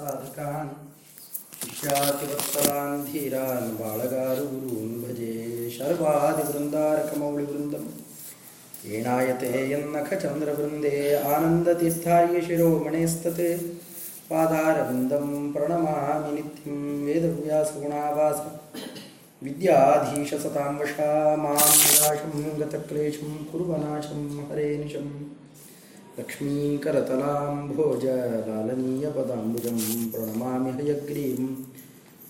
साधकान्। शिष्यातिवत्सलान् धीरान् बालगारुगुरून् भजे। शर्वादिवृन्दारकमौलिवृन्दं येणायते यन्नखचन्द्रवृन्दे आनन्दतीर्थार्यशिरोमणेस्तत्। पादारविन्दं प्रणमामि नित्यं वेदव्यासगुणावास विद्याधीशसतां वशा माँ निराशं गतक्लेशं कुर्वनाशं हरे निशम् लक्ष्मीकरतलाम्भोजलायपदाम्बुजं प्रणमामि हयग्रीं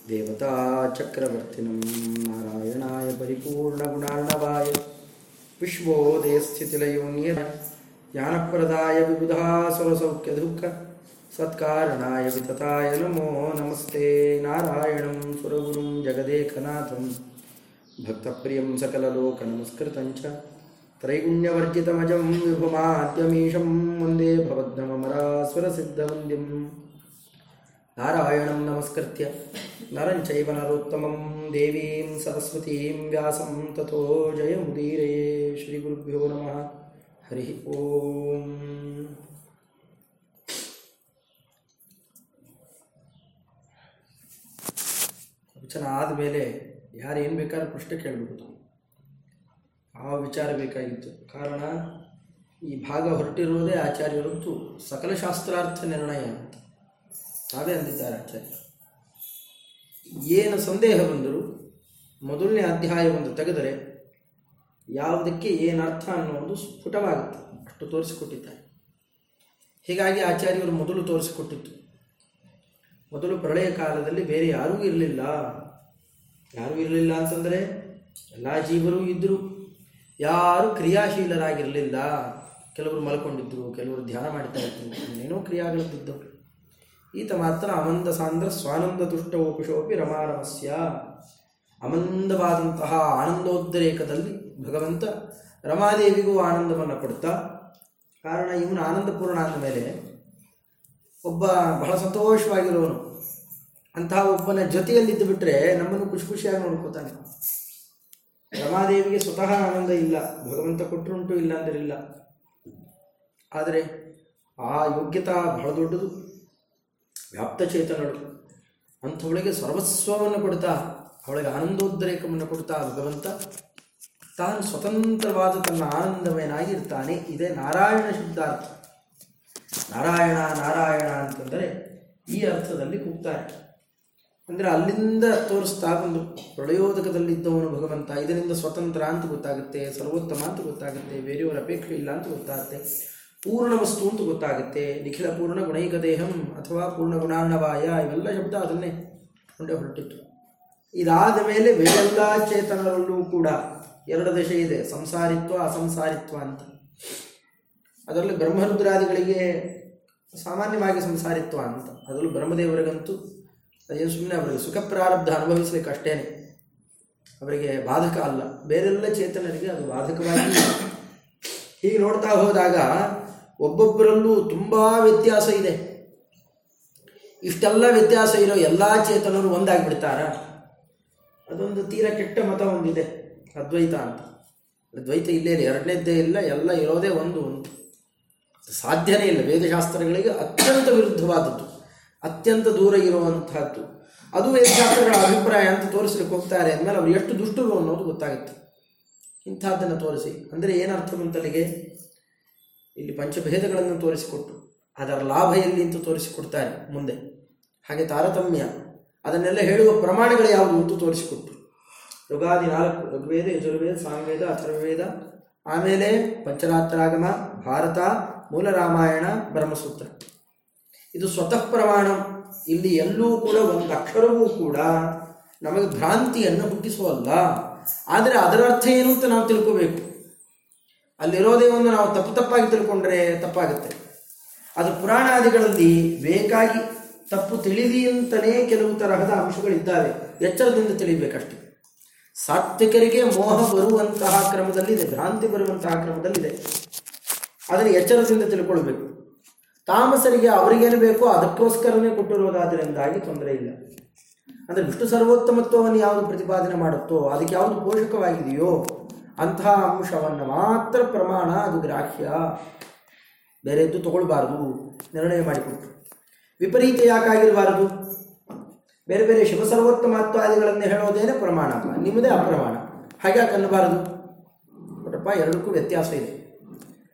देवताचक्रवर्तिनं नारायणाय परिपूर्णगुणार्णवाय। विश्वोदयस्थितिलयोन्य ज्ञानप्रदाय विबुधा सुरसौक्यदुःख सत्कारणाय वितताय नमो नमस्ते नारायणं सुरगुरुं जगदेकनाथं। भक्तप्रियं सकललोकनमस्कृतं च। त्रैगुण्यवर्जितमजं विभुमाद्यमीशं वन्दे भवद्भ्रमरासुरसिद्धवन्द्यं नारायणं नमस्कृत्य नरं चैव नरोत्तमं देवीं सरस्वतीं व्यासं ततो जयमुदीरये श्रीगुरुभ्यो नमः हरिः ओम् ವಚನ ಆದಮೇಲೆ ಯಾರು ಏನು ಬೇಕಾದ್ರೂ ಪ್ರಶ್ನೆ ಕೇಳಬಹುದು ಆ ವಿಚಾರ ಬೇಕಾಗಿತ್ತು. ಕಾರಣ, ಈ ಭಾಗ ಹೊರಟಿರುವುದೇ ಆಚಾರ್ಯರಂತೂ ಸಕಲ ಶಾಸ್ತ್ರಾರ್ಥ ನಿರ್ಣಯ ಅಂತ. ತಾವೇ ಅಂದಿದ್ದಾರೆ ಆಚಾರ್ಯ. ಏನು ಸಂದೇಹ ಬಂದರೂ ಮೊದಲನೇ ಅಧ್ಯಾಯವನ್ನು ತೆಗೆದರೆ ಯಾವುದಕ್ಕೆ ಏನರ್ಥ ಅನ್ನೋದು ಸ್ಫುಟವಾಗುತ್ತೆ. ಅಷ್ಟು ತೋರಿಸಿಕೊಟ್ಟಿದ್ದಾರೆ. ಹೀಗಾಗಿ ಆಚಾರ್ಯರು ಮೊದಲು ತೋರಿಸಿಕೊಟ್ಟಿತ್ತು. ಮೊದಲು ಪ್ರಳಯ ಕಾಲದಲ್ಲಿ ಬೇರೆ ಯಾರೂ ಇರಲಿಲ್ಲ. ಯಾರೂ ಇರಲಿಲ್ಲ ಅಂತಂದರೆ ಎಲ್ಲ ಜೀವರು ಇದ್ದರು. ಯಾರು ಕ್ರಿಯಾಶೀಲರಾಗಿರಲಿಲ್ಲ, ಕೆಲವರು ಮಲ್ಕೊಂಡಿದ್ದರು ಕೆಲವರು ಧ್ಯಾನ ಮಾಡ್ತಾ ಇದ್ರು ಏನೇನೋ ಕ್ರಿಯಾಗಳಿದ್ದವು ಈತ ಮಾತ್ರ ಅಮಂದ ಸಾಂದ್ರ ಸ್ವಾನಂದ ತುಷ್ಟ ಓಪುಷೋಪಿ ರಮಾರಮಸ್ಯ. ಅಮಂದವಾದಂತಹ ಆನಂದೋದ್ರೇಕದಲ್ಲಿ ಭಗವಂತ ರಮಾದೇವಿಗೂ ಆನಂದವನ್ನು ಕೊಡ್ತಾ, ಕಾರಣ ಇವನು ಆನಂದಪೂರ್ಣ ಅಂದಮೇಲೆ ಒಬ್ಬ ಬಹಳ ಸಂತೋಷವಾಗಿರೋನು. ಅಂತಹ ಒಬ್ಬನ ಜೊತೆಯಲ್ಲಿದ್ದು ಬಿಟ್ಟರೆ ನಮ್ಮನ್ನು ಖುಷಿ ಖುಷಿಯಾಗಿ ನೋಡ್ಕೋತಾನೆ. ರಮಾದೇವಿಗೆ ಸ್ವತಃ ಆನಂದ ಇಲ್ಲ, ಭಗವಂತ ಕೊಟ್ಟರುಂಟು ಇಲ್ಲ ಅಂದಿರಲಿಲ್ಲ ಆದರೆ ಆ ಯೋಗ್ಯತಾ ಬಹಳ ದೊಡ್ಡದು. ವ್ಯಾಪ್ತಚೇತನಳು ಅಂಥವಳಿಗೆ ಸರ್ವಸ್ವವನ್ನು ಕೊಡ್ತಾ, ಅವಳಿಗೆ ಆನಂದೋದ್ರೇಕವನ್ನು ಕೊಡ್ತಾ ಭಗವಂತ ತಾನು ಸ್ವತಂತ್ರವಾದ ತನ್ನ ಆನಂದಮಯನಾಗಿರ್ತಾನೆ ಇದೇ ನಾರಾಯಣ ಶಬ್ದಾರ್ಥ ನಾರಾಯಣ ನಾರಾಯಣ ಅಂತಂದರೆ ಈ ಅರ್ಥದಲ್ಲಿ ಕೂಗ್ತಾರೆ. ಅಂದರೆ ಅಲ್ಲಿಂದ ತೋರಿಸ್ತಾ ಬಂದು ಪ್ರಳಯೋದಕದಲ್ಲಿದ್ದವನು ಭಗವಂತ, ಇದರಿಂದ ಸ್ವತಂತ್ರ ಅಂತ ಗೊತ್ತಾಗುತ್ತೆ, ಸರ್ವೋತ್ತಮ ಅಂತ ಗೊತ್ತಾಗುತ್ತೆ, ಬೇರೆಯವರ ಅಪೇಕ್ಷೆ ಇಲ್ಲ ಅಂತ ಗೊತ್ತಾಗುತ್ತೆ, ಪೂರ್ಣ ವಸ್ತು ಅಂತ ಗೊತ್ತಾಗುತ್ತೆ, ನಿಖಿಲ ಪೂರ್ಣ ಗುಣೈಕ ದೇಹಂ ಅಥವಾ ಪೂರ್ಣ ಗುಣಾಣವಾಯ ಇವೆಲ್ಲ ಶಬ್ದ ಅದನ್ನೇ ಕೊಂಡೇ ಹೊರಟಿತ್ತು. ಇದಾದ ಮೇಲೆ ಬೇರೆಲ್ಲ ಚೇತನರಲ್ಲೂ ಕೂಡ ಎರಡು ದಶೆ ಇದೆ, ಸಂಸಾರಿತ್ವ, ಅಸಂಸಾರಿತ್ವ ಅಂತ. ಅದರಲ್ಲಿ ಬ್ರಹ್ಮರುದ್ರಾದಿಗಳಿಗೆ ಸಾಮಾನ್ಯವಾಗಿ ಸಂಸಾರಿತ್ವ ಅಂತ. ಅದರಲ್ಲೂ ಬ್ರಹ್ಮದೇವರಿಗಂತೂ ಅದೇನು ಸುಮ್ಮನೆ ಅವರಿಗೆ ಸುಖ ಪ್ರಾರಬ್ಧ ಅನುಭವಿಸಲಿಕ್ಕೆ ಅಷ್ಟೇನೆ ಅವರಿಗೆ ಬಾಧಕ ಅಲ್ಲ. ಬೇರೆಲ್ಲ ಚೇತನರಿಗೆ ಅದು ಬಾಧಕವಾಗಿ ಹೀಗೆ ನೋಡ್ತಾ ಹೋದಾಗ ಒಬ್ಬೊಬ್ಬರಲ್ಲೂ ತುಂಬ ವ್ಯತ್ಯಾಸ ಇದೆ. ಇಷ್ಟೆಲ್ಲ ವ್ಯತ್ಯಾಸ ಇರೋ ಎಲ್ಲ ಚೇತನರು ಒಂದಾಗಿಬಿಡ್ತಾರ? ಅದೊಂದು ತೀರ ಕೆಟ್ಟ ಮತ ಒಂದಿದೆ. ಅದ್ವೈತ ಅಂತ. ಅದ್ವೈತ ಇಲ್ಲ ಎರಡನೇದ್ದೇ ಇಲ್ಲ. ಎಲ್ಲ ಇರೋದೇ ಒಂದು ಒಂದು. ಸಾಧ್ಯನೇ ಇಲ್ಲ. ವೇದಶಾಸ್ತ್ರಗಳಿಗೆ ಅತ್ಯಂತ ವಿರುದ್ಧವಾದದ್ದು. ಅತ್ಯಂತ ದೂರ ಇರುವಂತಹದ್ದು. ಅದು ವೇದಶಾಸ್ತ್ರಗಳ ಅಭಿಪ್ರಾಯ ಅಂತ ತೋರಿಸ್ಲಿಕ್ಕೆ ಹೋಗ್ತಾರೆ. ಅಂದಮೇಲೆ ಅವರು ಎಷ್ಟು ದುಷ್ಟರು ಅನ್ನೋದು ಗೊತ್ತಾಗುತ್ತೆ. ಇಂಥದ್ದನ್ನು ತೋರಿಸಿ. ಅಂದರೆ ಏನರ್ಥ ಬಂತಲ್ಲಿಗೆ ಇಲ್ಲಿ ಪಂಚಭೇದಗಳನ್ನು ತೋರಿಸಿಕೊಟ್ಟು, ಅದರ ಲಾಭ ಎಲ್ಲಿ ಅಂತ ತೋರಿಸಿಕೊಡ್ತಾರೆ ಮುಂದೆ. ಹಾಗೆ ತಾರತಮ್ಯ, ಅದನ್ನೆಲ್ಲ ಹೇಳುವ ಪ್ರಮಾಣಗಳು ಯಾವುದು ಅಂತ ತೋರಿಸಿಕೊಟ್ಟು. ಯುಗಾದಿ ನಾಲ್ಕು, ಋಗ್ವೇದ, ಯಜುರ್ವೇದ ಸಾಮವೇದ ಅಥರ್ವೇದ, ಆಮೇಲೆ ಪಂಚರಾತ್ರಾಗಮ, ಭಾರತ, ಮೂಲ ರಾಮಾಯಣ, ಬ್ರಹ್ಮಸೂತ್ರ. ಇದು ಸ್ವತಃ ಪ್ರಮಾಣ. ಇಲ್ಲಿ ಎಲ್ಲೂ ಕೂಡ ಒಂದು ಅಕ್ಷರವೂ ಕೂಡ ನಮಗೆ ಭ್ರಾಂತಿಯನ್ನು ಹುಟ್ಟಿಸುವಲ್ಲ ಆದರೆ ಅದರ ಅರ್ಥ ಏನು ಅಂತ ನಾವು ತಿಳ್ಕೋಬೇಕು. ಅಲ್ಲಿರೋದೇ ಒಂದು ನಾವು ತಪ್ಪು ತಪ್ಪಾಗಿ ತಿಳ್ಕೊಂಡ್ರೆ ತಪ್ಪಾಗುತ್ತೆ. ಅದು ಪುರಾಣಾದಿಗಳಲ್ಲಿ ಬೇಕಾಗಿ ತಪ್ಪು ತಿಳಿದಿ ಅಂತಲೇ ಕೆಲವು ತರಹದ ಅಂಶಗಳಿದ್ದಾವೆ. ಎಚ್ಚರದಿಂದ ತಿಳಿಬೇಕಷ್ಟೆ. ಸಾತ್ವಿಕರಿಗೆ ಮೋಹ ಬರುವಂತಹ ಕ್ರಮದಲ್ಲಿದೆ, ಭ್ರಾಂತಿ ಬರುವಂತಹ ಕ್ರಮದಲ್ಲಿದೆ. ಅದನ್ನು ಎಚ್ಚರದಿಂದ ತಿಳ್ಕೊಳ್ಬೇಕು. ತಾಮಸರಿಗೆ ಅವರಿಗೇನು ಬೇಕೋ ಅದಕ್ಕೋಸ್ಕರನೇ ಕೊಟ್ಟಿರುವುದಾದ್ರಿಂದಾಗಿ ತೊಂದರೆ ಇಲ್ಲ. ಅಂದರೆ ವಿಷ್ಣು ಸರ್ವೋತ್ತಮತ್ವವನ್ನು ಯಾವುದು ಪ್ರತಿಪಾದನೆ ಮಾಡುತ್ತೋ, ಅದಕ್ಕೆ ಯಾವುದು ಪೋಷಕವಾಗಿದೆಯೋ ಅಂತಹ ಅಂಶವನ್ನು ಮಾತ್ರ ಪ್ರಮಾಣ ಅದು ಗ್ರಾಹ್ಯ. ಬೇರೆದ್ದು ತಗೊಳ್ಬಾರ್ದು, ನಿರ್ಣಯ ಮಾಡಿಕೊಟ್ಟು ವಿಪರೀತ ಯಾಕಾಗಿರಬಾರದು ಬೇರೆ ಬೇರೆ ಶಿವ ಸರ್ವೋತ್ತಮತ್ವಾದಿಗಳನ್ನು ಹೇಳೋದೇನೆ ಪ್ರಮಾಣ ನಿಮ್ಮದೇ ಅಪ್ರಮಾಣ. ಹಾಗೆ ಅನ್ನಬಾರದು? ನೋಡಪ್ಪ, ಎರಡಕ್ಕೂ ವ್ಯತ್ಯಾಸ ಇದೆ.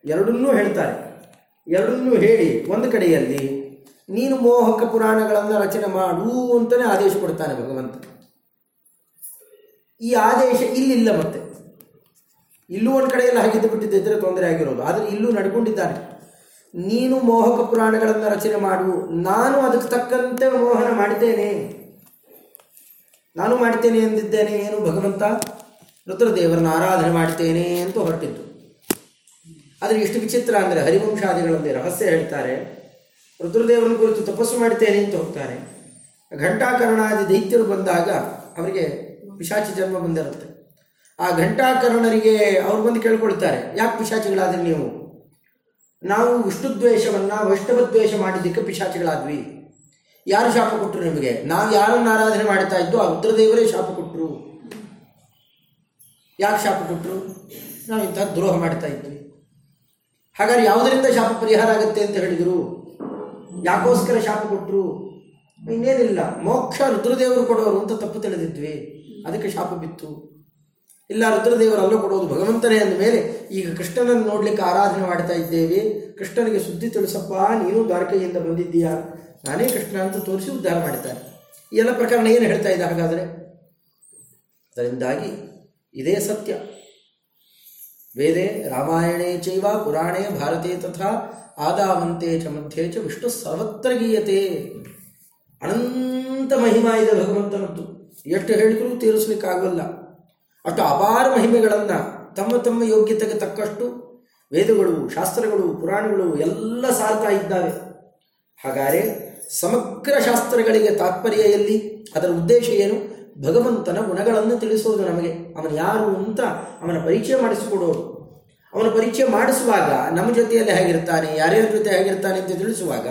ಎರಡನ್ನೂ ಹೇಳ್ತಾರೆ. ಎರಡನ್ನೂ ಹೇಳಿ ಒಂದು ಕಡೆಯಲ್ಲಿ, ನೀನು ಮೋಹಕ ಪುರಾಣಗಳನ್ನು ರಚನೆ ಮಾಡು ಅಂತಲೇ ಆದೇಶ ಕೊಡ್ತಾನೆ ಭಗವಂತ. ಈ ಆದೇಶ ಇಲ್ಲಿಲ್ಲ ಮತ್ತೆ. ಇಲ್ಲೂ ಒಂದು ಕಡೆಯಲ್ಲಿ ಹಾಗಿದ್ದು ಬಿಟ್ಟಿದ್ದರೆ ತೊಂದರೆ ಆಗಿರೋದು. ಆದರೆ ಇಲ್ಲೂ ನಡ್ಕೊಂಡಿದ್ದಾನೆ. ನೀನು ಮೋಹಕ ಪುರಾಣಗಳನ್ನು ರಚನೆ ಮಾಡು. ನಾನು ಅದಕ್ಕೆ ತಕ್ಕಂತೆ ಮೋಹನ ಮಾಡಿದ್ದೇನೆ. ನಾನು ಮಾಡ್ತೇನೆ ಎಂದಿದ್ದೇನೆ ಏನು ಭಗವಂತ? ರುದ್ರದೇವರನ್ನ ಆರಾಧನೆ ಮಾಡ್ತೇನೆ ಅಂತ ಹೊರಟಿದ್ದು. ಆದರೆ ಎಷ್ಟು ವಿಚಿತ್ರ ಅಂದರೆ ಹರಿವಂಶಾದಿಗಳಲ್ಲಿ ರಹಸ್ಯ ಹೇಳ್ತಾರೆ, ರುದ್ರದೇವರನ್ನ ಕುರಿತು ತಪಸ್ಸು ಮಾಡ್ತೇನೆ ಅಂತ ಹೋಗ್ತಾರೆ. ಘಂಟಾಕರ್ಣಾದಿ ದೈತ್ಯರು ಬಂದಾಗ ಅವರಿಗೆ ಪಿಶಾಚಿ ಜನ್ಮ ಬಂದಿರುತ್ತೆ. ಆ ಘಂಟಾಕರ್ಣರಿಗೆ ಅವ್ರು ಬಂದು ಕೇಳ್ಕೊಳ್ತಾರೆ, ಯಾಕೆ ಪಿಶಾಚಿಗಳಾದ್ರೆ ನೀವು? ನಾವು ವಿಷ್ಣು ದ್ವೇಷವನ್ನು ವೈಷ್ಣವ ದ್ವೇಷ ಮಾಡಿದ್ದಕ್ಕೆ ಪಿಶಾಚಿಗಳಾದ್ವಿ. ಯಾರು ಶಾಪ ಕೊಟ್ಟರು ನಿಮಗೆ? ನಾವು ಯಾರನ್ನು ಆರಾಧನೆ ಮಾಡ್ತಾ ಇದ್ದು ಆ ರುದ್ರದೇವರೇ ಶಾಪ ಕೊಟ್ಟರು ಯಾಕೆ ಶಾಪ ಕೊಟ್ಟರು ನಾವು ಇಂಥ ದ್ರೋಹ ಮಾಡ್ತಾ ಇದ್ವಿ. ಹಾಗಾದ್ರೆ ಯಾವುದರಿಂದ ಶಾಪ ಪರಿಹಾರ ಆಗುತ್ತೆ ಅಂತ ಹೇಳಿದರು? ಯಾಕೋಸ್ಕರ ಶಾಪ ಕೊಟ್ಟರು ಇನ್ನೇನಿಲ್ಲ. ಮೋಕ್ಷ ರುದ್ರದೇವರು ಕೊಡೋರು ಅಂತ ತಪ್ಪು ತಿಳಿದಿದ್ವಿ. ಅದಕ್ಕೆ ಶಾಪ ಬಿತ್ತು. ಇಲ್ಲ, ರುದ್ರದೇವರು ಅಲ್ಲೂ ಕೊಡೋದು ಭಗವಂತನೇ ಅಂದ ಮೇಲೆ ಈಗ ಕೃಷ್ಣನನ್ನು ನೋಡ್ಲಿಕ್ಕೆ ಆರಾಧನೆ ಮಾಡ್ತಾ ಇದ್ದೇವೆ. ಕೃಷ್ಣನಿಗೆ ಸುದ್ದಿ ತಿಳಿಸಪ್ಪ, ನೀನು ದ್ವಾರಕೆಯಿಂದ ಬಂದಿದ್ದೀಯಾ? ನಾನೇ ಕೃಷ್ಣ ಅಂತ ತೋರಿಸಿ ಉದ್ಧಾರ ಮಾಡ್ತಾನೆ ಈ ಎಲ್ಲ ಪ್ರಕರಣ ಏನು ಹೇಳ್ತಾ ಇದ್ದ ಹಾಗಾದರೆ? ಅದರಿಂದಾಗಿ ಇದೇ ಸತ್ಯ. ವೇದೆ ರಾಮಾಯಣೇ ಚೈವ ಪುರಾಣೇ ಭಾರತೇ ತಥಾ ಆದಾವಂತೆ ಚ ಮಧ್ಯೆ ಚ ವಿಷ್ಣು ಸರ್ವತ್ರ ಗೀಯತೆ. ಅನಂತ ಮಹಿಮಾ ಇದೆ ಭಗವಂತನದ್ದು. ಎಷ್ಟು ಹೇಳಿದರೂ ತೀರಿಸಲಿಕ್ಕಾಗಲ್ಲ. ಅಷ್ಟು ಅಪಾರ ಮಹಿಮೆಗಳನ್ನು ತಮ್ಮ ತಮ್ಮ ಯೋಗ್ಯತೆಗೆ ತಕ್ಕಷ್ಟು ವೇದಗಳು, ಶಾಸ್ತ್ರಗಳು, ಪುರಾಣಗಳು ಎಲ್ಲ ಸಾರ್ತಾ ಇದ್ದಾವೆ. ಹಾಗಾದರೆ ಸಮಗ್ರ ಶಾಸ್ತ್ರಗಳಿಗೆ ತಾತ್ಪರ್ಯ ಎಲ್ಲಿ? ಅದರ ಉದ್ದೇಶ ಏನು? ಭಗವಂತನ ಗುಣಗಳನ್ನು ತಿಳಿಸೋದು ನಮಗೆ. ಅವನು ಯಾರು ಅಂತ ಅವನ ಪರಿಚಯ ಮಾಡಿಸಿಕೊಡೋದು. ಅವನ ಪರಿಚಯ ಮಾಡಿಸುವಾಗ ನಮ್ಮ ಜೊತೆಯಲ್ಲಿ ಹೇಗಿರ್ತಾನೆ, ಯಾರ್ಯಾರ ಜೊತೆ ಹೇಗಿರ್ತಾನೆ ಅಂತ ತಿಳಿಸುವಾಗ,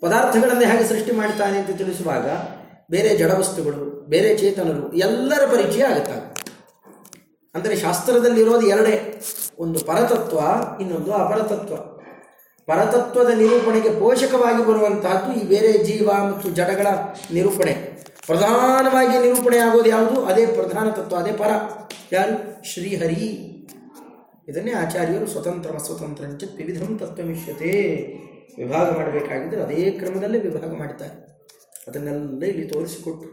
ಪದಾರ್ಥಗಳನ್ನು ಹೇಗೆ ಸೃಷ್ಟಿ ಮಾಡ್ತಾನೆ ಅಂತ ತಿಳಿಸುವಾಗ ಬೇರೆ ಜಡವಸ್ತುಗಳು ಬೇರೆ ಚೇತನರು ಎಲ್ಲರ ಪರಿಚಯ ಆಗುತ್ತಾಗ ಅಂದರೆ ಶಾಸ್ತ್ರದಲ್ಲಿರೋದು ಎರಡೇ. ಒಂದು ಪರತತ್ವ, ಇನ್ನೊಂದು ಅಪರತತ್ವ. ಪರತತ್ವದ ನಿರೂಪಣೆಗೆ ಪೋಷಕವಾಗಿ ಬರುವಂತಹದ್ದು ಈ ಬೇರೆ ಜೀವ ಮತ್ತು ಜಡಗಳ ನಿರೂಪಣೆ. ಪ್ರಧಾನವಾಗಿ ನಿರೂಪಣೆ ಆಗೋದು ಯಾವುದು? ಅದೇ ಪ್ರಧಾನ ತತ್ವ, ಅದೇ ಪರ. ಯಾರು? ಶ್ರೀಹರಿ. ಇದನ್ನೇ ಆಚಾರ್ಯರು ಸ್ವತಂತ್ರ ಸ್ವತಂತ್ರ ವಿವಿಧಂ ತತ್ವಮಿಷ್ಯತೆ ವಿಭಾಗ ಮಾಡಬೇಕಾಗಿದ್ದರೆ ಅದೇ ಕ್ರಮದಲ್ಲೇ ವಿಭಾಗ ಮಾಡ್ತಾರೆ ಅದನ್ನೆಲ್ಲ ಇಲ್ಲಿ ತೋರಿಸಿಕೊಟ್ಟು.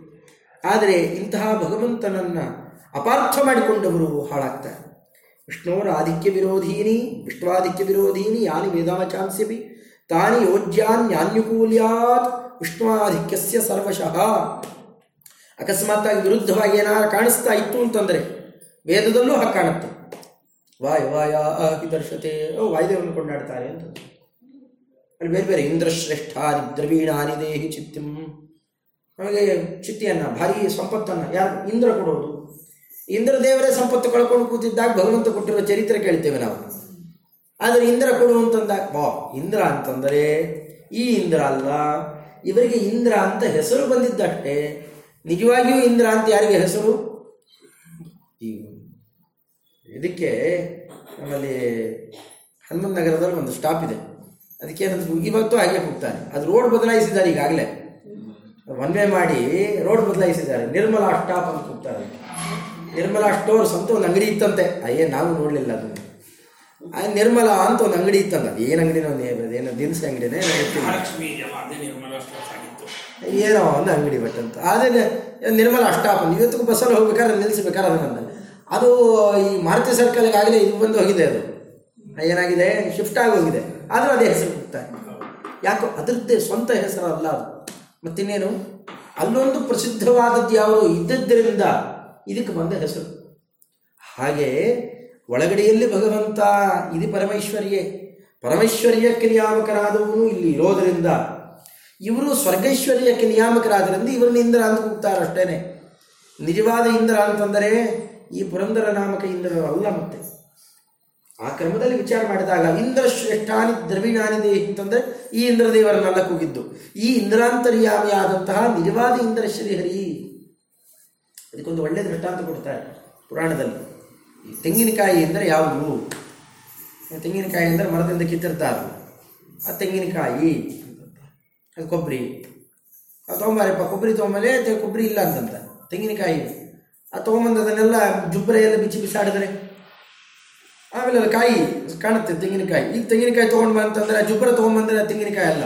ಆದರೆ ಇಂತಹ ಭಗವಂತನನ್ನು ಅಪಾರ್ಥ ಮಾಡಿಕೊಂಡವರು ಹಾಳಾಗ್ತಾರೆ. ವಿಷ್ಣುವರ ಆಧಿಕ್ಯ ವಿರೋಧೀನಿ ವಿಷ್ಣುವಾಧಿಕ್ಯ ವಿರೋಧೀನಿ, ಯಾನಿ ವೇದಾಚಾಂಸ್ಯಪಿ ತಾನಿ ಯೋಜ್ಯಾನ್ಯಾನ್ಯುಕೂಲ್ಯಾತ್ ವಿಷ್ಣುವಾಧಿಕ್ಯಸ್ಯ ಸರ್ವಶಃ. ಅಕಸ್ಮಾತ್ತಾಗಿ ವಿರುದ್ಧವಾಗಿ ಏನಾರು ಕಾಣಿಸ್ತಾ ಇತ್ತು ಅಂತಂದರೆ ವೇದದಲ್ಲೂ ಹಾಗೆ ಕಾಣುತ್ತೆ. ವಾಯ ವಾಯ ಅಹಿ ದರ್ಶತೆ. ಓ, ವಾಯುದೇವರನ್ನು ಕೊಂಡಾಡ್ತಾರೆ ಅಂತ. ಅಲ್ಲಿ ಬೇರೆ ಬೇರೆ ಇಂದ್ರಶ್ರೇಷ್ಠಾನಿ ದ್ರವೀಣಾನಿ ದೇಹಿ ಚಿತ್ತಿಂ. ನಮಗೆ ಚಿತ್ತಿಯನ್ನು, ಭಾರಿ ಸಂಪತ್ತನ್ನು, ಯಾರು? ಇಂದ್ರ ಕೊಡೋದು. ಇಂದ್ರ ದೇವರೇ ಸಂಪತ್ತು ಕಳ್ಕೊಂಡು ಕೂತಿದ್ದಾಗ ಭಗವಂತ ಕೊಟ್ಟಿರೋ ಚರಿತ್ರೆ ಕೇಳ್ತೇವೆ ನಾವು. ಆದರೆ ಇಂದ್ರ ಕೊಡು ಅಂತಂದಾಗ, ಬಾ, ಇಂದ್ರ ಅಂತಂದರೆ ಈ ಇಂದ್ರ ಅಲ್ಲ. ಇವರಿಗೆ ಇಂದ್ರ ಅಂತ ಹೆಸರು ಬಂದಿದ್ದಷ್ಟೇ. ನಿಜವಾಗಿಯೂ ಇಂದ್ರ ಅಂತ ಯಾರಿಗೆ ಹೆಸರು? ಇದಕ್ಕೆ ನಮ್ಮಲ್ಲಿ ಹನುಮಂತ ನಗರದಲ್ಲಿ ಒಂದು ಸ್ಟಾಪ್ ಇದೆ. ಅದಕ್ಕೆ ಇವತ್ತು ಹಾಗೆ ಹೋಗ್ತಾನೆ. ಅದು ರೋಡ್ ಬದಲಾಯಿಸಿದ್ದಾರೆ ಈಗಾಗಲೇ. ಒನ್ ವೇ ಮಾಡಿ ರೋಡ್ ಬದಲಾಯಿಸಿದ್ದಾರೆ. ನಿರ್ಮಲಾ ಸ್ಟಾಪ್ ಅಂತ ಹೋಗ್ತಾರೆ. ನಿರ್ಮಲಾ ಸ್ಟೋರ್ಸ್ ಅಂತ ಒಂದು ಅಂಗಡಿ ಇತ್ತಂತೆ. ಅಯ್ಯೇ ನಾವು ನೋಡಲಿಲ್ಲ ಅದು. ಆ ನಿರ್ಮಲಾ ಅಂತ ಒಂದು ಅಂಗಡಿ ಇತ್ತಂತ. ಏನು ಅಂಗಡಿನೋ ಏನು ದಿನಸಿ ಅಂಗಡಿನೇ ಏನೋ ಒಂದು ಅಂಗಡಿ ಬಟ್ ಅಂತ ಆದರೆ ನಿರ್ಮಲ ಸ್ಟಾಪ್ ಇವತ್ತಿಗೂ ಬಸ್ಸಲ್ಲಿ ಹೋಗ್ಬೇಕಾದ್ರೆ ನಿಲ್ಲಿಸ್ಬೇಕಾದ್ರೆ ಅದನ್ನ. ಅದು ಈ ಮಾರುತಿ ಸರ್ಕಲ್ಗೆ ಆಗಲೇ ಇದು ಬಂದು ಹೋಗಿದೆ ಅದು. ಏನಾಗಿದೆ? ಶಿಫ್ಟ್ ಆಗಿ ಹೋಗಿದೆ. ಆದರೂ ಅದೇ ಹೆಸರು ಹೋಗ್ತಾರೆ ಯಾಕೋ ಅದರದ್ದೇ ಸ್ವಂತ ಹೆಸರು ಅಲ್ಲ ಅದು. ಮತ್ತಿನ್ನೇನು? ಅಲ್ಲೊಂದು ಪ್ರಸಿದ್ಧವಾದದ್ದು ಯಾವುದು? ಇದ್ದದ್ದರಿಂದ ಇದಕ್ಕೆ ಬಂದ ಹೆಸರು. ಹಾಗೆ ಒಳಗಡೆಯಲ್ಲಿ ಭಗವಂತ, ಇದು ಪರಮೇಶ್ವರಿಯೇ. ಪರಮೇಶ್ವರ್ಯಕ್ಕೆ ನಿಯಾಮಕರಾದವನು ಇಲ್ಲಿ ಇರೋದರಿಂದ, ಇವರು ಸ್ವರ್ಗೈಶ್ವರ್ಯಕ್ಕೆ ನಿಯಾಮಕರಾದ್ರಿಂದ ಇವರನ್ನ ಇಂದ್ರ ಅಂತ ಕೂಗ್ತಾರೆ ಅಷ್ಟೇನೆ ನಿಜವಾದ ಇಂದ್ರ ಅಂತಂದರೆ ಈ ಪುರಂದರ ನಾಮಕ ಇಂದ್ರರು ಅಲ್ಲ ಮತ್ತೆ. ಆ ಕ್ರಮದಲ್ಲಿ ವಿಚಾರ ಮಾಡಿದಾಗ ಇಂದ್ರ ಶ್ರೇಷ್ಠಾನಿ ದ್ರವಿಣಾನಿ ದೇಹಿ ಅಂತಂದರೆ ಈ ಇಂದ್ರದೇವರನ್ನೆಲ್ಲ ಕೂಗಿದ್ದು ಈ ಇಂದ್ರಾಂತರ್ಯಾಮಿಯಾದಂತಹ ನಿಜವಾದ ಇಂದ್ರ ಶ್ರೀಹರಿ ಅದಕ್ಕೊಂದು ಒಳ್ಳೆಯ ದೃಷ್ಟಾಂತ ಕೊಡ್ತಾರೆ ಪುರಾಣದಲ್ಲಿ. ಈ ತೆಂಗಿನಕಾಯಿ ಎಂದರೆ ಯಾವುದು? ತೆಂಗಿನಕಾಯಿ ಅಂದರೆ ಮರದಿಂದ ಕಿತ್ತಿರ್ತಾರೆ. ಆ ತೆಂಗಿನಕಾಯಿ ಅದು ಕೊಬ್ಬರಿ. ಅದು ತೊಗೊಂಬಾರಪ್ಪ, ಕೊಬ್ಬರಿ ತೊಗೊಂಬಲೆ ಕೊಬ್ಬರಿ ಇಲ್ಲ ಅಂತಂತ. ತೆಂಗಿನಕಾಯಿ ತೊಗೊಂಬಂದು ಅದನ್ನೆಲ್ಲ ಜುಬ್ಬರೆಯೆಲ್ಲ ಬಿಚ್ಚಿ ಬಿಸಾಡಿದ್ರೆ ಆಮೇಲೆ ಕಾಯಿ ಕಾಣುತ್ತೆ, ತೆಂಗಿನಕಾಯಿ. ಈಗ ತೆಂಗಿನಕಾಯಿ ತೊಗೊಂಡು ಬಂತಂದ್ರೆ ಜುಬ್ಬರ ತೊಗೊಂಬಂದ್ರೆ ತೆಂಗಿನಕಾಯಿ ಅಲ್ಲ.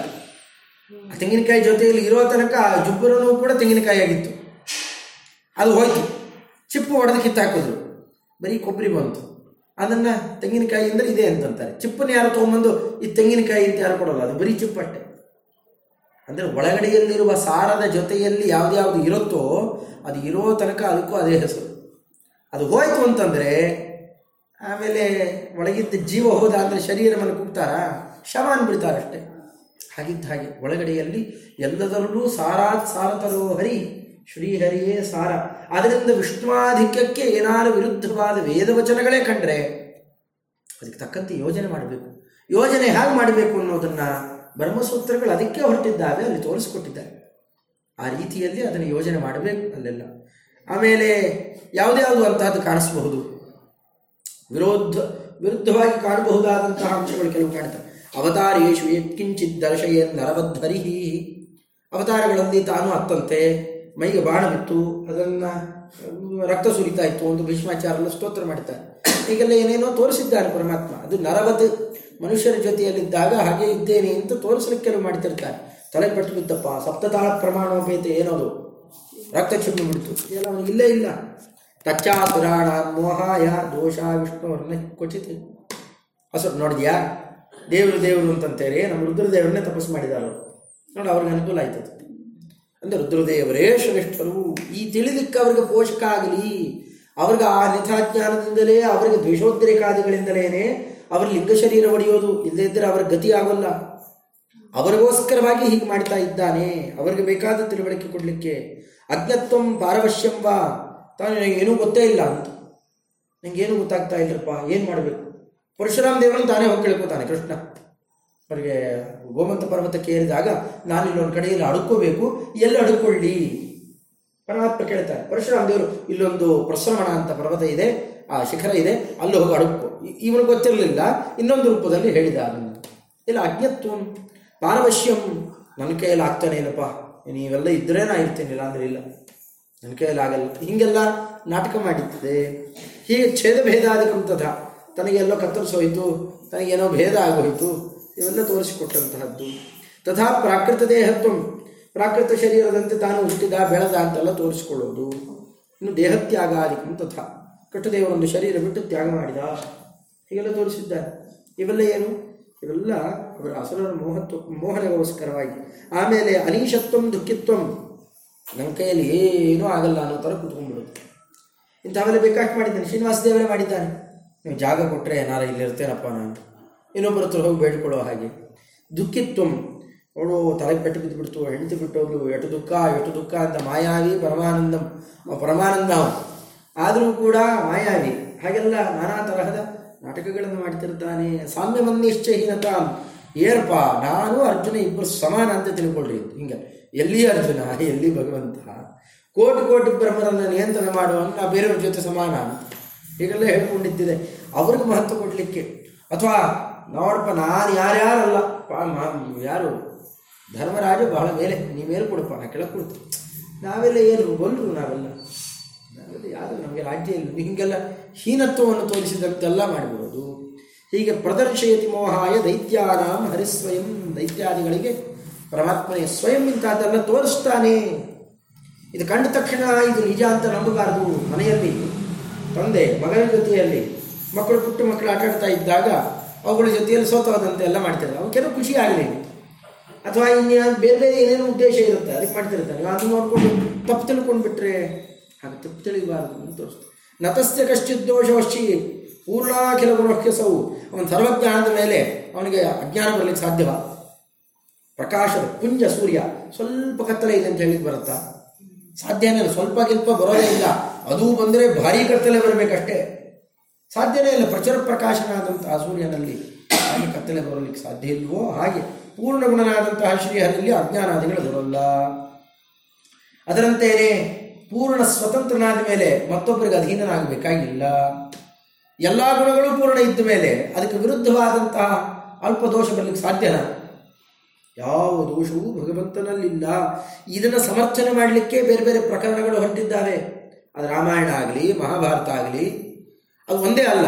ಆ ತೆಂಗಿನಕಾಯಿ ಜೊತೆಯಲ್ಲಿ ಇರೋ ತನಕ ಆ ಜುಬ್ಬರನು ಕೂಡ ತೆಂಗಿನಕಾಯಿ ಆಗಿತ್ತು. ಅದು ಹೋಯ್ತು. ಚಿಪ್ಪು ಹೊಡೆದು ಕಿತ್ತಾಕಿದ್ರು. ಬರೀ ಕೊಬ್ಬರಿ ಬಂತು. ಅದನ್ನು ತೆಂಗಿನಕಾಯಿ ಅಂದರೆ ಇದೆ ಅಂತಂತಾರೆ. ಚಿಪ್ಪನ್ನು ಯಾರು ತೊಗೊಂಬಂದು ಈ ತೆಂಗಿನಕಾಯಿ ಅಂತ ಯಾರು ಕೊಡೋಲ್ಲ. ಅದು ಬರೀ ಚಿಪ್ಪಟ್ಟೆ. ಅಂದರೆ ಒಳಗಡೆಯಲ್ಲಿರುವ ಸಾರದ ಜೊತೆಯಲ್ಲಿ ಯಾವುದ್ಯಾವುದು ಇರುತ್ತೋ ಅದು ಇರೋ ತನಕ ಅದಕ್ಕೂ ಅದೇ ಹೆಸರು. ಅದು ಹೋಯಿತು ಅಂತಂದರೆ ಆಮೇಲೆ ಒಳಗಿದ್ದ ಜೀವ ಹೋದ ಅಂದರೆ ಶರೀರವನ್ನು ಕೂಗ್ತಾರ? ಶವ ಅಷ್ಟೇ. ಹಾಗಿದ್ದ ಹಾಗೆ ಒಳಗಡೆಯಲ್ಲಿ ಎಲ್ಲದರಲ್ಲೂ ಸಾರ ತರೋ ಹರಿ ಶ್ರೀಹರಿಯೇ ಸಾರ. ಅದರಿಂದ ವಿಷ್ಣುವಾಧಿಕ್ಯಕ್ಕೆ ಏನಾದರೂ ವಿರುದ್ಧವಾದ ವೇದವಚನಗಳೇ ಕಂಡ್ರೆ ಅದಕ್ಕೆ ತಕ್ಕಂತೆ ಯೋಜನೆ ಮಾಡಬೇಕು. ಯೋಜನೆ ಹೇಗೆ ಮಾಡಬೇಕು ಅನ್ನೋದನ್ನು ಬ್ರಹ್ಮಸೂತ್ರಗಳು ಅದಕ್ಕೆ ಹೊರಟಿದ್ದಾವೆ, ಅಲ್ಲಿ ತೋರಿಸಿಕೊಟ್ಟಿದ್ದಾರೆ. ಆ ರೀತಿಯಲ್ಲಿ ಅದನ್ನು ಯೋಜನೆ ಮಾಡಬೇಕು ಅಲ್ಲೆಲ್ಲ. ಆಮೇಲೆ ಯಾವುದ್ಯಾವುದು ಅಂತಹದ್ದು ಕಾಣಿಸಬಹುದು. ವಿರೋಧ, ವಿರುದ್ಧವಾಗಿ ಕಾಣಬಹುದಾದಂತಹ ಅಂಶಗಳು ಕೆಲವು ಕಾಣ್ತವೆ. ಅವತಾರೇಶು ಯತ್ಕಿಂಚಿತ್ ದರ್ಶಯನ್ ನರವಧ್ವರಿ ಅವತಾರಗಳಲ್ಲಿ ತಾನು ಅತ್ತಂತೆ ಮೈಗೆ ಬಾಣ ಬಿತ್ತು, ಅದನ್ನು ರಕ್ತ ಸುರಿತಾ ಇತ್ತು, ಒಂದು ಭೀಷ್ಮಾಚಾರ ಸ್ತೋತ್ರ ಮಾಡ್ತಾರೆ. ಈಗೆಲ್ಲ ಏನೇನೋ ತೋರಿಸಿದ್ದಾರೆ ಪರಮಾತ್ಮ. ಅದು ನರವತ್ ಮನುಷ್ಯರ ಜೊತೆಯಲ್ಲಿದ್ದಾಗ ಹಾಗೆ ಇದ್ದೇನೆ ಅಂತ ತೋರಿಸಲಿಕ್ಕೆ ಕೆಲವು ಮಾಡ್ತಿರ್ತಾರೆ. ತಲೆ ಪಟ್ಟು ಬಿತ್ತಪ್ಪ ಸಪ್ತತಾಳ ಪ್ರಮಾಣೋಪೇತ ಏನದು? ರಕ್ತ ಚಿಮ್ಮಿ ಬಿಡ್ತು. ಇದೆಲ್ಲ ಅವನಿಗೆ ಇಲ್ಲೇ ಇಲ್ಲ. ತಚ್ಚಾ ಪುರಾಣ ಮೋಹಾಯ ದೋಷ ವಿಷ್ಣುವರನ್ನ ಕೊಚ್ಚಿತು ಹಸರು ನೋಡಿದ್ಯಾ? ದೇವರು ದೇವರು ಅಂತಂತೇಳಿ ನಮ್ಮ ರುದ್ರದೇವರನ್ನೇ ತಪಸ್ಸು ಮಾಡಿದಾರ ನೋಡಿ, ಅವ್ರಿಗೆ ಅನುಕೂಲ ಆಯ್ತು ಅಂದ್ರೆ ರುದ್ರದೇವರೇ ಶ್ರೇಷ್ಠರು. ಈ ತಿಳಿದಿಕ್ಕೆ ಅವ್ರಿಗೆ ಪೋಷಕ ಆಗಲಿ. ಅವ್ರಿಗೆ ಆ ನಿಥಾಜ್ಞಾನದಿಂದಲೇ ಅವರಿಗೆ ದ್ವೇಷೋದ್ರೇಕಾದಿಗಳಿಂದಲೇ ಅವ್ರ ಲಿಂಗ ಶರೀರ ಒಡೆಯೋದು ಇಲ್ಲದೇ ಇದ್ದರೆ ಅವರ ಗತಿ ಆಗೋಲ್ಲ. ಅವರಿಗೋಸ್ಕರವಾಗಿ ಹೀಗೆ ಮಾಡ್ತಾ ಇದ್ದಾನೆ. ಅವರಿಗೆ ಬೇಕಾದ ತಿಳುವಳಿಕೆ ಕೊಡಲಿಕ್ಕೆ. ಅಜ್ಞತ್ವಂ ಪಾರವಶ್ಯಂ ವಾ. ತಾನು ನನಗೆ ಏನೂ ಗೊತ್ತೇ ಇಲ್ಲ ಅಂತ. ನನಗೇನು ಗೊತ್ತಾಗ್ತಾ ಇಲ್ಲರಪ್ಪ, ಏನು ಮಾಡಬೇಕು? ಪರಶುರಾಮ ದೇವರನ್ನು ತಾನೇ ಹೋಗಿ ಕೇಳ್ಕೊತಾನೆ ಕೃಷ್ಣ. ಅವರಿಗೆ ಗೋಮಂತ ಪರ್ವತಕ್ಕೆ ಏರಿದಾಗ ನಾನು ಇಲ್ಲೊಂದು ಕಡೆಯಲ್ಲಿ ಅಡುಕೋಬೇಕು, ಎಲ್ಲಿ ಅಡುಕೊಳ್ಳಿ. ಪರಮಾತ್ಮ ಕೇಳ್ತಾರೆ ಪರಶುರಾಮ ದೇವರು, ಇಲ್ಲೊಂದು ಪ್ರಶ್ರಮಣ ಅಂತ ಪರ್ವತ ಇದೆ, ಆ ಶಿಖರ ಇದೆ, ಅಲ್ಲಿ ಹೋಗಿ ಅಡುಕು. ಇವನು ಗೊತ್ತಿರಲಿಲ್ಲ, ಇನ್ನೊಂದು ರೂಪದಲ್ಲಿ ಹೇಳಿದ ಅದನ್ನು ಇಲ್ಲ, ಅಜ್ಞತ್ವಂ, ಪಾರವಶ್ಯಂ, ನನ್ನ ಕೈಯಲ್ಲಿ ಆಗ್ತಾನೆ ಇಲ್ಲಪ್ಪ ನೀವೆಲ್ಲ ಇದ್ದರೆ ನಾ ಇರ್ತೇನಿಲ್ಲ ಅಂದ್ರೆ ಇಲ್ಲ. ನನ್ನ ಕೈಯಲ್ಲಿ ಆಗಲ್ಲ. ಹಿಂಗೆಲ್ಲ ನಾಟಕ ಮಾಡಿತ್ತದೆ ಹೀಗೆ ಛೇದ ಭೇದ ತಥಾ. ತನಗೆಲ್ಲೋ ಕತ್ತರಿಸೋಯ್ತು ತನಗೇನೋ ಭೇದ ಆಗೋಯ್ತು, ಇವೆಲ್ಲ ತೋರಿಸಿಕೊಟ್ಟಂತಹದ್ದು. ತಥಾ ಪ್ರಾಕೃತ ದೇಹತ್ವಂ ಪ್ರಾಕೃತ ಶರೀರದಂತೆ ತಾನು ಹುಟ್ಟಿದ, ಬೆಳೆದ ಅಂತೆಲ್ಲ ತೋರಿಸಿಕೊಳ್ಳೋದು. ಇನ್ನು ದೇಹತ್ಯಾಗಾದಿಕಂ ತಥಾ ಕಟ್ಟದೇವರೊಂದು ಶರೀರ ಬಿಟ್ಟು ತ್ಯಾಗ ಮಾಡಿದ. ಹೀಗೆಲ್ಲ ತೋರಿಸಿದ್ದಾರೆ. ಇವೆಲ್ಲ ಏನು? ಇವೆಲ್ಲ ಅವರ ಅಸುರರ ಮೋಹತ್ವ, ಮೋಹನಗೋಸ್ಕರವಾಗಿ. ಆಮೇಲೆ ಅನೀಶತ್ವಂ ದುಃಖಿತ್ವಂ. ನಮ್ಮ ಕೈಯಲ್ಲಿ ಏನೂ ಆಗಲ್ಲ ಅನ್ನೋ ಥರ ಕುತ್ಕೊಂಬಿಡುತ್ತೆ ಇಂಥ ಆಮೇಲೆ ಬೇಕಾಷ್ಟು ಮಾಡಿದ್ದಾನೆ. ಶ್ರೀನಿವಾಸ ದೇವರೇ ಮಾಡಿದ್ದಾನೆ. ನೀವು ಜಾಗ ಕೊಟ್ಟರೆ ಏನಾರ ಇಲ್ಲಿ ಇರ್ತೇನಪ್ಪ ನಾನು. ಇನ್ನೊಬ್ಬರ ಹತ್ರ ಹೋಗಿ ಬೇಡ್ಕೊಳ್ಳೋ ಹಾಗೆ. ದುಃಖಿತ್ವಂ. ಅವಳು ತಲೆ ಪೆಟ್ಟು ಬಿದ್ದುಬಿಡ್ತು ಹೆಂಡತಿ ಬಿಟ್ಟೋಗ್ಲು ಎಟು ದುಃಖ ಎಟು ದುಃಖ ಅಂತ ಮಾಯಾವಿ, ಪರಮಾನಂದಂ ಪರಮಾನಂದ. ಆದರೂ ಕೂಡ ಮಾಯಾವಿ, ಹಾಗೆಲ್ಲ ನಾನಾ ತರಹದ ನಾಟಕಗಳನ್ನು ಮಾಡ್ತಿರ್ತಾನೆ. ಸಾಮ್ಯವನ್ನಿಶ್ಚಹೀನತ ಏನಪ್ಪ ನಾನು ಅರ್ಜುನ ಇಬ್ಬರು ಸಮಾನ ಅಂತ ತಿಳ್ಕೊಳ್ರಿ. ಹಿಂಗೆ, ಎಲ್ಲಿ ಅರ್ಜುನ, ಎಲ್ಲಿ ಭಗವಂತ? ಕೋಟಿ ಕೋಟಿ ಬ್ರಹ್ಮರನ್ನು ನಿಯಂತ್ರಣ ಮಾಡುವನು ನಾ ಬೇರೆಯವ್ರ ಜೊತೆ ಸಮಾನ ಅಂತ ಹೀಗೆಲ್ಲ ಹೇಳ್ಕೊಂಡಿದ್ದಿದೆ. ಅವ್ರಿಗೆ ಮಹತ್ವ ಕೊಡಲಿಕ್ಕೆ. ಅಥವಾ ನೋಡಪ್ಪ, ನಾನು ಯಾರ್ಯಾರಲ್ಲ ಯಾರು? ಧರ್ಮರಾಜ ಬಹಳ ಮೇಲೆ, ನೀ ಮೇಲೆ ಕೊಡಪ್ಪ, ನಾ ಕೆಳಗೆ ಕೊಡ್ತು ನಾವೆಲ್ಲ ಏನು ಬಲ್ಲರು ನಾವೆಲ್ಲ. ನಾವೆಲ್ಲ ಯಾರು ನಮಗೆ ರಾಜ್ಯ ಇಲ್ಲ. ಹೀಗೆಲ್ಲ ಹೀನತ್ವವನ್ನು ತೋರಿಸಿದಂತೆಲ್ಲ ಮಾಡಿಬಿಡೋದು ಹೀಗೆ ಪ್ರದರ್ಶಯತಿ ಮೋಹಾಯ ದೈತ್ಯಾರಾಮ್ ಹರಿಸ್ವಯಂ ದೈತ್ಯಾದಿಗಳಿಗೆ ಪರಮಾತ್ಮನೇ ಸ್ವಯಂ ಇಂಥದ್ದೆಲ್ಲ ತೋರಿಸ್ತಾನೆ. ಇದು ಕಂಡ ತಕ್ಷಣ ಇದು ನಿಜ ಅಂತ ನಂಬಬಾರದು ಮನೆಯಲ್ಲಿ, ತಂದೆ, ಮಗನ ಜೊತೆಯಲ್ಲಿ. ಮಕ್ಕಳು ಪುಟ್ಟ ಮಕ್ಕಳು ಆಟಾಡ್ತಾ ಇದ್ದಾಗ ಅವುಗಳ ಜೊತೆಯಲ್ಲಿ ಸೋತವಾದಂತೆ ಎಲ್ಲ ಮಾಡ್ತಾರೆ ಅವು ಕೆಲವು ಖುಷಿ ಆಗಲಿ. ಅಥವಾ ಇನ್ನು ಬೇರೆ ಬೇರೆ ಏನೇನು ಉದ್ದೇಶ ಇರುತ್ತೆ, ಅದಕ್ಕೆ ಮಾಡ್ತಿರ್ತಾರೆ. ಅದು ನೋಡ್ಕೊಂಡು ತಪ್ಪು ತಿಳ್ಕೊಂಡು ಬಿಟ್ರೆ ಹಾಗೆ ತಪ್ಪು ತಿಳಿಬಾರದು ಅಂತ ತೋರಿಸ್ತಾರೆ. ನತಸ್ಯ ಕಶ್ಚಿತ್ ದೋಷವಶ್ಚಿ ಪೂರ್ಣಾಖಿಲ ಗುಣಕ್ಯಸವು ಅವನ ಸರ್ವಜ್ಞಾನದ ಮೇಲೆ ಅವನಿಗೆ ಅಜ್ಞಾನ ಬರಲಿಕ್ಕೆ ಸಾಧ್ಯವ. ಪ್ರಕಾಶದ ಪುಂಜ ಸೂರ್ಯ, ಸ್ವಲ್ಪ ಕತ್ತಲೆ ಇದೆ ಅಂತ ಹೇಳಿಕ್ ಬರುತ್ತಾ. ಸಾಧ್ಯನೇ ಇಲ್ಲ ಸ್ವಲ್ಪ ಗಿಲ್ಪ ಬರೋದೇ ಇಲ್ಲ. ಅದು ಬಂದರೆ ಭಾರಿ ಕತ್ತಲೆ ಬರಬೇಕಷ್ಟೇ. ಸಾಧ್ಯನೇ ಇಲ್ಲ, ಪ್ರಚುರ ಪ್ರಕಾಶನಾದಂತಹ ಸೂರ್ಯನಲ್ಲಿ ಕತ್ತಲೆ ಬರಲಿಕ್ಕೆ ಸಾಧ್ಯ ಇಲ್ವೋ ಹಾಗೆ. ಪೂರ್ಣ ಗುಣನಾದಂತಹ ಶ್ರೀಹರಿಯಲ್ಲಿ ಅಜ್ಞಾನಾದಿಗಳು ಬರೋಲ್ಲ ಅದರಂತೆಯೇ ಪೂರ್ಣ ಸ್ವತಂತ್ರನಾದ ಮೇಲೆ ಮತ್ತೊಬ್ಬರಿಗೆ ಅಧೀನನಾಗಬೇಕಾಗಿಲ್ಲ. ಎಲ್ಲ ಗುಣಗಳು ಪೂರ್ಣ ಇದ್ದ ಮೇಲೆ ಅದಕ್ಕೆ ವಿರುದ್ಧವಾದಂತಹ ಅಲ್ಪ ದೋಷ ಬರಲಿಕ್ಕೆ ಸಾಧ್ಯನ ಯಾವ ದೋಷವೂ ಭಗವಂತನಲ್ಲಿಲ್ಲ. ಇದನ್ನು ಸಮರ್ಥನೆ ಮಾಡಲಿಕ್ಕೆ ಬೇರೆ ಬೇರೆ ಪ್ರಕರಣಗಳು ಹೊರಟಿದ್ದಾವೆ ಅದು ರಾಮಾಯಣ ಆಗಲಿ, ಮಹಾಭಾರತ ಆಗಲಿ, ಅದು ಒಂದೇ ಅಲ್ಲ.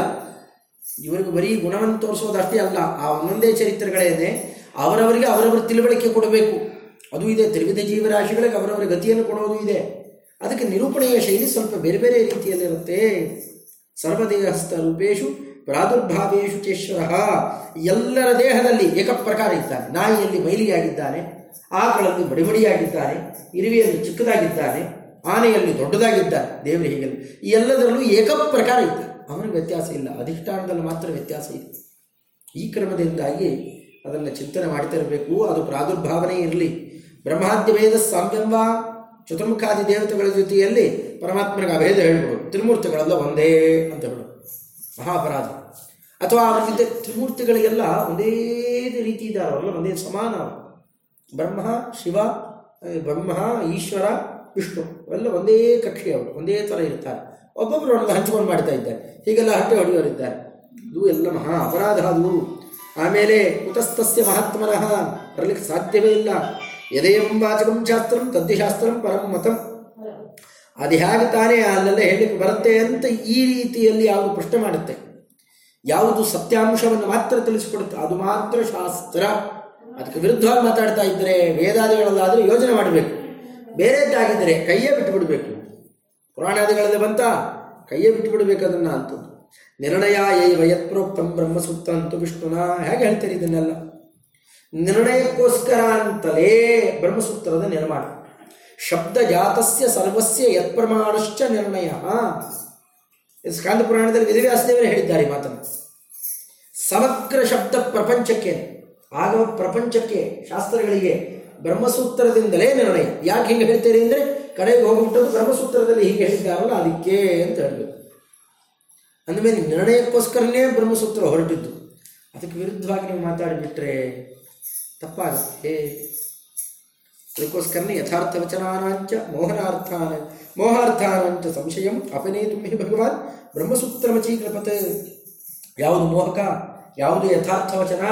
ಇವರಿಗೆ ಬರೀ ಗುಣವನ್ನು ತೋರಿಸೋದಷ್ಟೇ ಅಲ್ಲ. ಆ ಒಂದೊಂದೇ ಚರಿತ್ರೆಗಳೇನೆ. ಅವರವರಿಗೆ ಅವರವರ ತಿಳುವಳಿಕೆ ಕೊಡಬೇಕು. ಅದು ಇದೆ, ತ್ರಿವಿಧ ಜೀವರಾಶಿಗಳಿಗೆ ಅವರವರ ಗತಿಯನ್ನು ಕೊಡೋದು ಇದೆ. ಅದಕ್ಕೆ ನಿರೂಪಣೆಯ ಶೈಲಿ ಸ್ವಲ್ಪ ಬೇರೆ ಬೇರೆ ರೀತಿಯಲ್ಲಿರುತ್ತೆ. ಸರ್ವದೇಹಸ್ಥ ರೂಪೇಶು, ಪ್ರಾದುರ್ಭಾವೇಶು ಚೇಶ್ವರ ಎಲ್ಲರ ದೇಹದಲ್ಲಿ ಏಕಪ್ರಕಾರ ಇದ್ದಾನೆ. ನಾಯಿಯಲ್ಲಿ ಮೈಲಿಯಾಗಿದ್ದಾನೆ. ಆಕಳಲ್ಲಿ ಬಡಿಬಡಿಯಾಗಿದ್ದಾನೆ ಇರುವೆಯಲ್ಲಿ ಚಿಕ್ಕದಾಗಿದ್ದಾನೆ. ಆನೆಯಲ್ಲಿ ದೊಡ್ಡದಾಗಿದ್ದಾನೆ. ದೇವರು ಈ ಎಲ್ಲದರಲ್ಲೂ ಏಕಪ್ರಕಾರ ಇದ್ದಾನೆ. ಅವನಿಗೆ ವ್ಯತ್ಯಾಸ ಇಲ್ಲ. ಅಧಿಷ್ಠಾನದಲ್ಲಿ ಮಾತ್ರ ವ್ಯತ್ಯಾಸ ಇದೆ. ಈ ಕ್ರಮದಿಂದಾಗಿ ಅದನ್ನು ಚಿಂತನೆ ಮಾಡ್ತಿರಬೇಕು, ಅದು ಪ್ರಾದುರ್ಭಾವನೆ ಇರಲಿ. ಬ್ರಹ್ಮಾದ್ಯ ವೇದ ಸಾಮ್ಯಂವ ಚತುರ್ಮುಖಾದಿ ದೇವತೆಗಳ ಜೊತೆಯಲ್ಲಿ ಪರಮಾತ್ಮನಿಗೆ ಅಭೇದ ಹೇಳ್ಬೋದು ತ್ರಿಮೂರ್ತಿಗಳೆಲ್ಲ ಒಂದೇ ಅಂತ ಹೇಳು ಮಹಾಪರಾಧ. ಅಥವಾ ಅವರ ಜೊತೆ ತ್ರಿಮೂರ್ತಿಗಳಿಗೆಲ್ಲ ಒಂದೇ ರೀತಿ ಇದ್ದಾರೆ ಅವರೆಲ್ಲ ಒಂದೇ ಸಮಾನ. ಬ್ರಹ್ಮ, ಶಿವ, ಬ್ರಹ್ಮ, ಈಶ್ವರ, ವಿಷ್ಣು ಅವೆಲ್ಲ ಒಂದೇ ಕಕ್ಷಿ ಅವರು, ಒಂದೇ ಥರ ಇರ್ತಾರೆ. ಒಬ್ಬೊಬ್ಬರು ಹಂಚ್ಕೊಂಡು ಮಾಡ್ತಾ ಇದ್ದಾರೆ. ಹೀಗೆಲ್ಲ ಹಟ್ಟೆ ಹೊಡೆಯೋರಿದ್ದಾರೆ. ಇದು ಎಲ್ಲ ಮಹಾ ಅಪರಾಧ ಅದು. ಆಮೇಲೆ ಕುತಸ್ತಸ್ಯ ಮಹಾತ್ಮನಃ ಬರಲಿಕ್ಕೆ ಸಾಧ್ಯವೇ ಇಲ್ಲ. ಎದೆಯಂ ವಾಚಕಂ ಶಾಸ್ತ್ರಂ ತದ್ದಿಶಾಸ್ತ್ರಂ ಪರಂ ಮತಂ. ಅದು ಹೇಗೆ ತಾನೇ ಅಲ್ಲೆಲ್ಲ ಹೇಳಲಿಕ್ಕೆ ಬರುತ್ತೆ ಅಂತ ಈ ರೀತಿಯಲ್ಲಿ ಯಾವುದು ಪ್ರಶ್ನೆ ಮಾಡುತ್ತೆ. ಯಾವುದು ಸತ್ಯಾಂಶವನ್ನು ಮಾತ್ರ ತಿಳಿಸಿಕೊಡುತ್ತೆ. ಅದು ಮಾತ್ರ ಶಾಸ್ತ್ರ. ಅದಕ್ಕೆ ವಿರುದ್ಧವಾಗಿ ಮಾತಾಡ್ತಾ ಇದ್ದರೆ ವೇದಾದಿಗಳಲ್ಲಾದರೂ ಯೋಜನೆ ಮಾಡಬೇಕು. ಬೇರೆದ್ದಾಗಿದ್ದರೆ ಕೈಯೇ ಬಿಟ್ಟುಬಿಡಬೇಕು ಪುರಾಣಾದಿಗಳಲ್ಲಿ ಬಂತ ಕೈಯೇ ಬಿಟ್ಟುಬಿಡಬೇಕು ಅದನ್ನು ಅಂತದ್ದು. ನಿರ್ಣಯ ಏವ ಯತ್ಪ್ರೋಕ್ತಂ ಬ್ರಹ್ಮಸೂತ್ರ ಅಂತೂ ವಿಷ್ಣುನ ಹೇಗೆ ಹೇಳ್ತೀರಿ ಇದನ್ನೆಲ್ಲ? ನಿರ್ಣಯಕ್ಕೋಸ್ಕರ ಅಂತಲೇ ಬ್ರಹ್ಮಸೂತ್ರದ ನಿರ್ಮಾಣ. ಶಬ್ದ ಜಾತಸ್ಯ ಸರ್ವಸ್ಯ ಯತ್ಪ್ರಮಾಣಶ್ಚ ನಿರ್ಣಯ. ಸ್ಕಾಂದ ಪುರಾಣದಲ್ಲಿ ವೇದವ್ಯಾಸದೇವರೇ ಹೇಳಿದ್ದಾರೆ ಮಾತನ್ನು. ಸಮಗ್ರ ಶಬ್ದ ಪ್ರಪಂಚಕ್ಕೆ, ಆಗಮ ಪ್ರಪಂಚಕ್ಕೆ, ಶಾಸ್ತ್ರಗಳಿಗೆ ಬ್ರಹ್ಮಸೂತ್ರದಿಂದಲೇ ನಿರ್ಣಯ. ಯಾಕೆ ಹಿಂಗೆ ಹೇಳ್ತೀರಿ ಅಂದರೆ, ಕಡೆಗೆ ಹೋಗ್ಬಿಟ್ಟು ಬ್ರಹ್ಮಸೂತ್ರದಲ್ಲಿ ಹೀಗೆ ಹೇಳಿದ್ದಾರಲ್ಲ, ಅದಕ್ಕೆ ಅಂತ ಹೇಳಬೇಕು. ಅಂದಮೇಲೆ ನಿರ್ಣಯಕ್ಕೋಸ್ಕರನೇ ಬ್ರಹ್ಮಸೂತ್ರ ಹೊರಟಿದ್ದು. ಅದಕ್ಕೆ ವಿರುದ್ಧವಾಗಿ ನೀವು ಮಾತಾಡಿಬಿಟ್ರೆ ತಪ್ಪಾಗುತ್ತೆ ಅದಕ್ಕೋಸ್ಕರನೇ ಯಥಾರ್ಥ ವಚನಾನಾಂಚ ಮೋಹನಾರ್ಥಾನ ಮೋಹಾರ್ಥಾನಾಂಚ ಸಂಶಯಂ ಅಪನೇತು ಹಿ ಭಗವಾನ್ ಬ್ರಹ್ಮಸೂತ್ರಮಚೀಕೃಪತ್ ಯಾವುದು ಮೋಹಕ, ಯಾವುದು ಯಥಾರ್ಥ ವಚನ,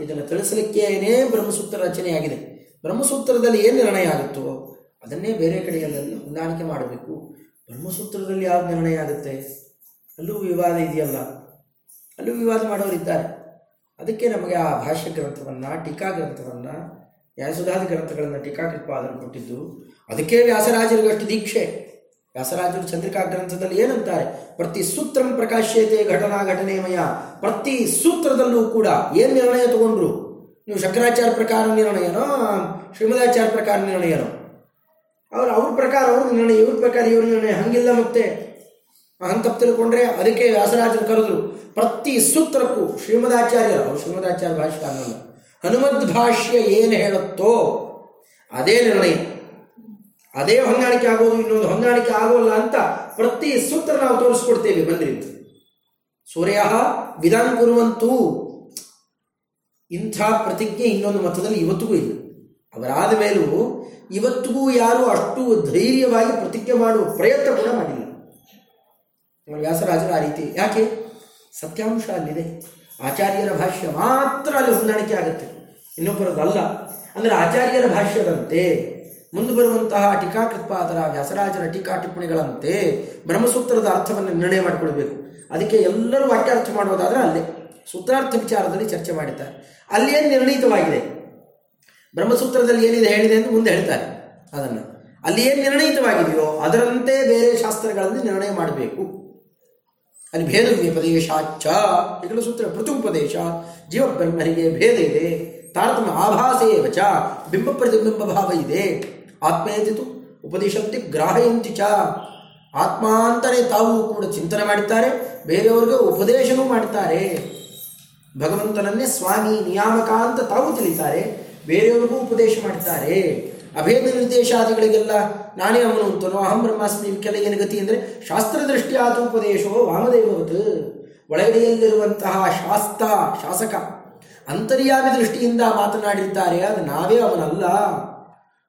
ಇದನ್ನು ತಿಳಿಸಲಿಕ್ಕೇನೇ ಬ್ರಹ್ಮಸೂತ್ರ ರಚನೆಯಾಗಿದೆ. ಬ್ರಹ್ಮಸೂತ್ರದಲ್ಲಿ ಏನು ನಿರ್ಣಯ ಆಗುತ್ತೋ ಅದನ್ನೇ ಬೇರೆ ಕಡೆಯಲ್ಲಿ ಹೊಂದಾಣಿಕೆ ಮಾಡಬೇಕು. ಬ್ರಹ್ಮಸೂತ್ರದಲ್ಲಿ ಯಾವ ನಿರ್ಣಯ ಆಗುತ್ತೆ? ಅಲ್ಲೂ ವಿವಾದ ಇದೆಯಲ್ಲ? ಅಲ್ಲೂ ವಿವಾದ ಮಾಡೋರಿದ್ದಾರೆ. ಅದಕ್ಕೆ ನಮಗೆ ಆ ಭಾಷ್ಯ ಗ್ರಂಥವನ್ನು, ಟೀಕಾ ಗ್ರಂಥವನ್ನು ನ್ಯಾಯಸುಧಾದಿ ಗ್ರಂಥಗಳನ್ನು ಟೀಕಾಕೃತ್ಪಾದನೆ ಕೊಟ್ಟಿದ್ದು, ಅದಕ್ಕೆ ವ್ಯಾಸರಾಜರಿಗೆ ಅಷ್ಟು ದೀಕ್ಷೆ. ವ್ಯಾಸರಾಜರು ಚಂದ್ರಿಕಾ ಗ್ರಂಥದಲ್ಲಿ ಏನಂತಾರೆ? ಪ್ರತಿ ಸೂತ್ರಂ ಪ್ರಕಾಶ್ಯತೆ ಘಟನಾ ಘಟನೆಮಯ ಪ್ರತಿ ಸೂತ್ರದಲ್ಲೂ ಕೂಡ ಏನು ನಿರ್ಣಯ ತಗೊಂಡ್ರು? ನೀವು ಶಂಕರಾಚಾರ್ಯ ಪ್ರಕಾರ ನಿರ್ಣಯನೋ, ಶ್ರೀಮದಾಚಾರ್ಯ ಪ್ರಕಾರ ನಿರ್ಣಯನೋ? ಅವ್ರು ಅವ್ರ ಪ್ರಕಾರ ಅವ್ರ ನಿರ್ಣಯ, ಇವ್ರ ಪ್ರಕಾರ ಇವ್ರ ನಿರ್ಣಯ. ಹಂಗಿಲ್ಲ ಮತ್ತೆ. ತಪ್ಪು ತಿಳ್ಕೊಂಡ್ರೆ ಅದಕ್ಕೆ ವ್ಯಾಸರಾಜರು ಕರೆದ್ರು, ಪ್ರತಿ ಸೂತ್ರಕ್ಕೂ ಶ್ರೀಮದಾಚಾರ್ಯರು ಶ್ರೀಮದಾಚಾರ್ಯ ಭಾಷ್ಯ ಅನ್ನಲ್ಲ ಹನುಮದ್ ಭಾಷ್ಯ ಏನು ಹೇಳುತ್ತೋ ಅದೇ ನಿರ್ಣಯ. ಅದೇ ಹೊಂದಾಣಿಕೆ ಆಗೋದು, ಇನ್ನೊಂದು ಹೊಂದಾಣಿಕೆ ಆಗೋಲ್ಲ ಅಂತ ಪ್ರತಿ ಸೂತ್ರ ನಾವು ತೋರಿಸ್ಕೊಡ್ತೇವೆ ಬಂದ್ರಿ ಸೂರ್ಯ ವಿಧಾನ ಕುರುವಂತೂ ಇಂಥ ಪ್ರತಿಜ್ಞೆ ಇನ್ನೊಂದು ಮತದಲ್ಲಿ ಇವತ್ತಿಗೂ ಇಲ್ಲ. ಅವರಾದ ಮೇಲೂ ಇವತ್ತಿಗೂ ಯಾರು ಅಷ್ಟು ಧೈರ್ಯವಾಗಿ ಪ್ರತಿಜ್ಞೆ ಮಾಡುವ ಪ್ರಯತ್ನ ಕೂಡ ಮಾಡಿಲ್ಲ. ವ್ಯಾಸರಾಜರು ಆ ರೀತಿ. ಯಾಕೆ? ಸತ್ಯಾಂಶ ಅಲ್ಲಿದೆ ಆಚಾರ್ಯರ ಭಾಷ್ಯ ಮಾತ್ರ ಅಲ್ಲಿ ಹೊಂದಾಣಿಕೆ ಆಗುತ್ತೆ. ಇನ್ನೊಬ್ಬರದಲ್ಲ ಅಂದರೆ ಆಚಾರ್ಯರ ಭಾಷ್ಯದಂತೆ, ಮುಂದೆ ಬರುವಂತಹ ಟೀಕಾಕೃತ್ಪಾದರ, ವ್ಯಾಸರಾಜರ ಟೀಕಾ ಟಿಪ್ಪಣಿಗಳಂತೆ ಬ್ರಹ್ಮಸೂತ್ರದ ಅರ್ಥವನ್ನು ನಿರ್ಣಯ ಮಾಡಿಕೊಳ್ಬೇಕು. ಅದಕ್ಕೆ ಎಲ್ಲರೂ ವಾಕ್ಯಾರ್ಥ ಮಾಡೋದಾದರೆ ಅಲ್ಲೇ. ಸೂತ್ರಾರ್ಥ ವಿಚಾರದಲ್ಲಿ ಚರ್ಚೆ ಮಾಡಿದ್ದಾರೆ. ಅಲ್ಲಿ ಏನು ನಿರ್ಣಯಿತವಾಗಿದೆ? ಬ್ರಹ್ಮಸೂತ್ರದಲ್ಲಿ ಏನಿದೆ ಹೇಳಿದೆ ಎಂದು ಮುಂದೆ ಹೇಳ್ತಾರೆ ಅದನ್ನು. ಅಲ್ಲಿ ಏನು ನಿರ್ಣಯಿತವಾಗಿದೆಯೋ ಅದರಂತೆ ಬೇರೆ ಶಾಸ್ತ್ರಗಳಲ್ಲಿ ನಿರ್ಣಯ ಮಾಡಬೇಕು. ಅಲ್ಲಿ ಭೇದ ವ್ಯಪದೇಶಾಚ ಈಗಲೂ ಸೂತ್ರ ಪೃಥುಪದೇಶ ಜೀವ ಬ್ರಹ್ಮರಿಗೆ ಭೇದ ಇದೆ. ತಾರತಮ್ಯ ಆಭಾಸೇ ಚ ಬಿಂಬ ಪ್ರತಿಬಿಂಬ ಭಾವ ಇದೆ. ಆತ್ಮೇತಿತು ಉಪದೇಶಂತಿ ಗ್ರಾಹಯಂತಿ ಚ. ಆತ್ಮ ತಾವು ಕೂಡ ಚಿಂತನೆ ಮಾಡುತ್ತಾರೆ ಬೇರೆಯವ್ರಿಗೆ ಉಪದೇಶನೂ ಮಾಡುತ್ತಾರೆ ಭಗವಂತನನ್ನೇ ಸ್ವಾಮಿ ನಿಯಾಮಕ ಅಂತ ತಾವು ತಿಳಿತಾರೆ. ಬೇರೆಯವ್ರಿಗೂ ಉಪದೇಶ ಮಾಡ್ತಾರೆ ಅಭೇದ ನಿರ್ದೇಶಾದಿಗಳಿಗೆಲ್ಲ ನಾನೇ ಅವನು ಅಂತನೋ. ಅಹಂ ಬ್ರಹ್ಮಾಸ್ಮಿ ಕೆಲ ಏನು ಗತಿ ಅಂದರೆ ಶಾಸ್ತ್ರ ದೃಷ್ಟಿಯಾದ ಉಪದೇಶೋ ವಾಮದೇವವತ್. ಒಳಗಡೆಯಲ್ಲಿರುವಂತಹ ಶಾಸ್ತ, ಶಾಸಕ, ಅಂತರ್ಯಾಮಿ ದೃಷ್ಟಿಯಿಂದ ಮಾತನಾಡಿದ್ದಾರೆ ಅದು ನಾವೇ ಅವನಲ್ಲ.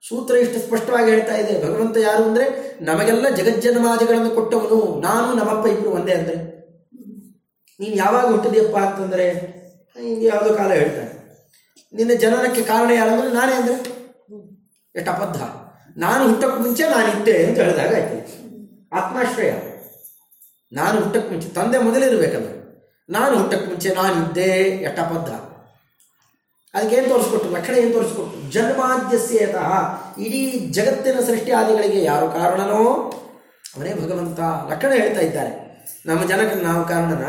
ಸೂತ್ರ ಇಷ್ಟು ಸ್ಪಷ್ಟವಾಗಿ ಹೇಳ್ತಾ ಇದೆ. ಭಗವಂತ ಯಾರು ಅಂದರೆ ನಮಗೆಲ್ಲ ಜಗಜ್ಜನ್ಮಾದಿಗಳನ್ನು ಕೊಟ್ಟವನು. ನಾನು ನಮ್ಮಪ್ಪ ಇಬ್ಬರು ಒಂದೇ ಅಂದರೆ. ನೀನು ಯಾವಾಗ ಹುಟ್ಟಿದೆಯಪ್ಪ ಅಂತಂದರೆ ಹಿಂಗೆ ಯಾವುದೋ ಕಾಲ ಹೇಳ್ತಾನೆ. ನಿನ್ನ ಜನನಕ್ಕೆ ಕಾರಣ ಯಾರಂದ್ರೆ ನಾನೇ ಅಂದ್ರೆ. ಎಷ್ಟು ಅಬದ್ಧ? ನಾನು ಹುಟ್ಟಕ್ಕೆ ಮುಂಚೆ ನಾನಿದ್ದೆ ಅಂತ ಹೇಳಿದಾಗ ಆಯ್ತು. ಆತ್ಮಾಶ್ರಯ. ನಾನು ಹುಟ್ಟಕ್ಕೆ ಮುಂಚೆ, ತಂದೆ ಮೊದಲಿರಬೇಕಲ್ಲ ನಾನು ಹುಟ್ಟಕ್ಕೆ ಮುಂಚೆ ನಾನಿದ್ದೆ ಎಷ್ಟು ಅಬದ್ಧ? ಅದಕ್ಕೆ ಏನು ತೋರಿಸ್ಕೊಟ್ರು? ಲಕ್ಷಣ ಏನು ತೋರಿಸ್ಕೊಟ್ರು? ಜನ್ಮಾದ್ಯಸ್ಯತಃ ಇಡೀ ಜಗತ್ತಿನ ಸೃಷ್ಟಿ ಆದಿಗಳಿಗೆ ಯಾರು ಕಾರಣನೋ ಅವನೇ ಭಗವಂತ. ಲಕ್ಷಣ ಹೇಳ್ತಾ ಇದ್ದಾರೆ. ನಮ್ಮ ಜನಕ್ಕೆ ನಾವು ಕಾರಣನ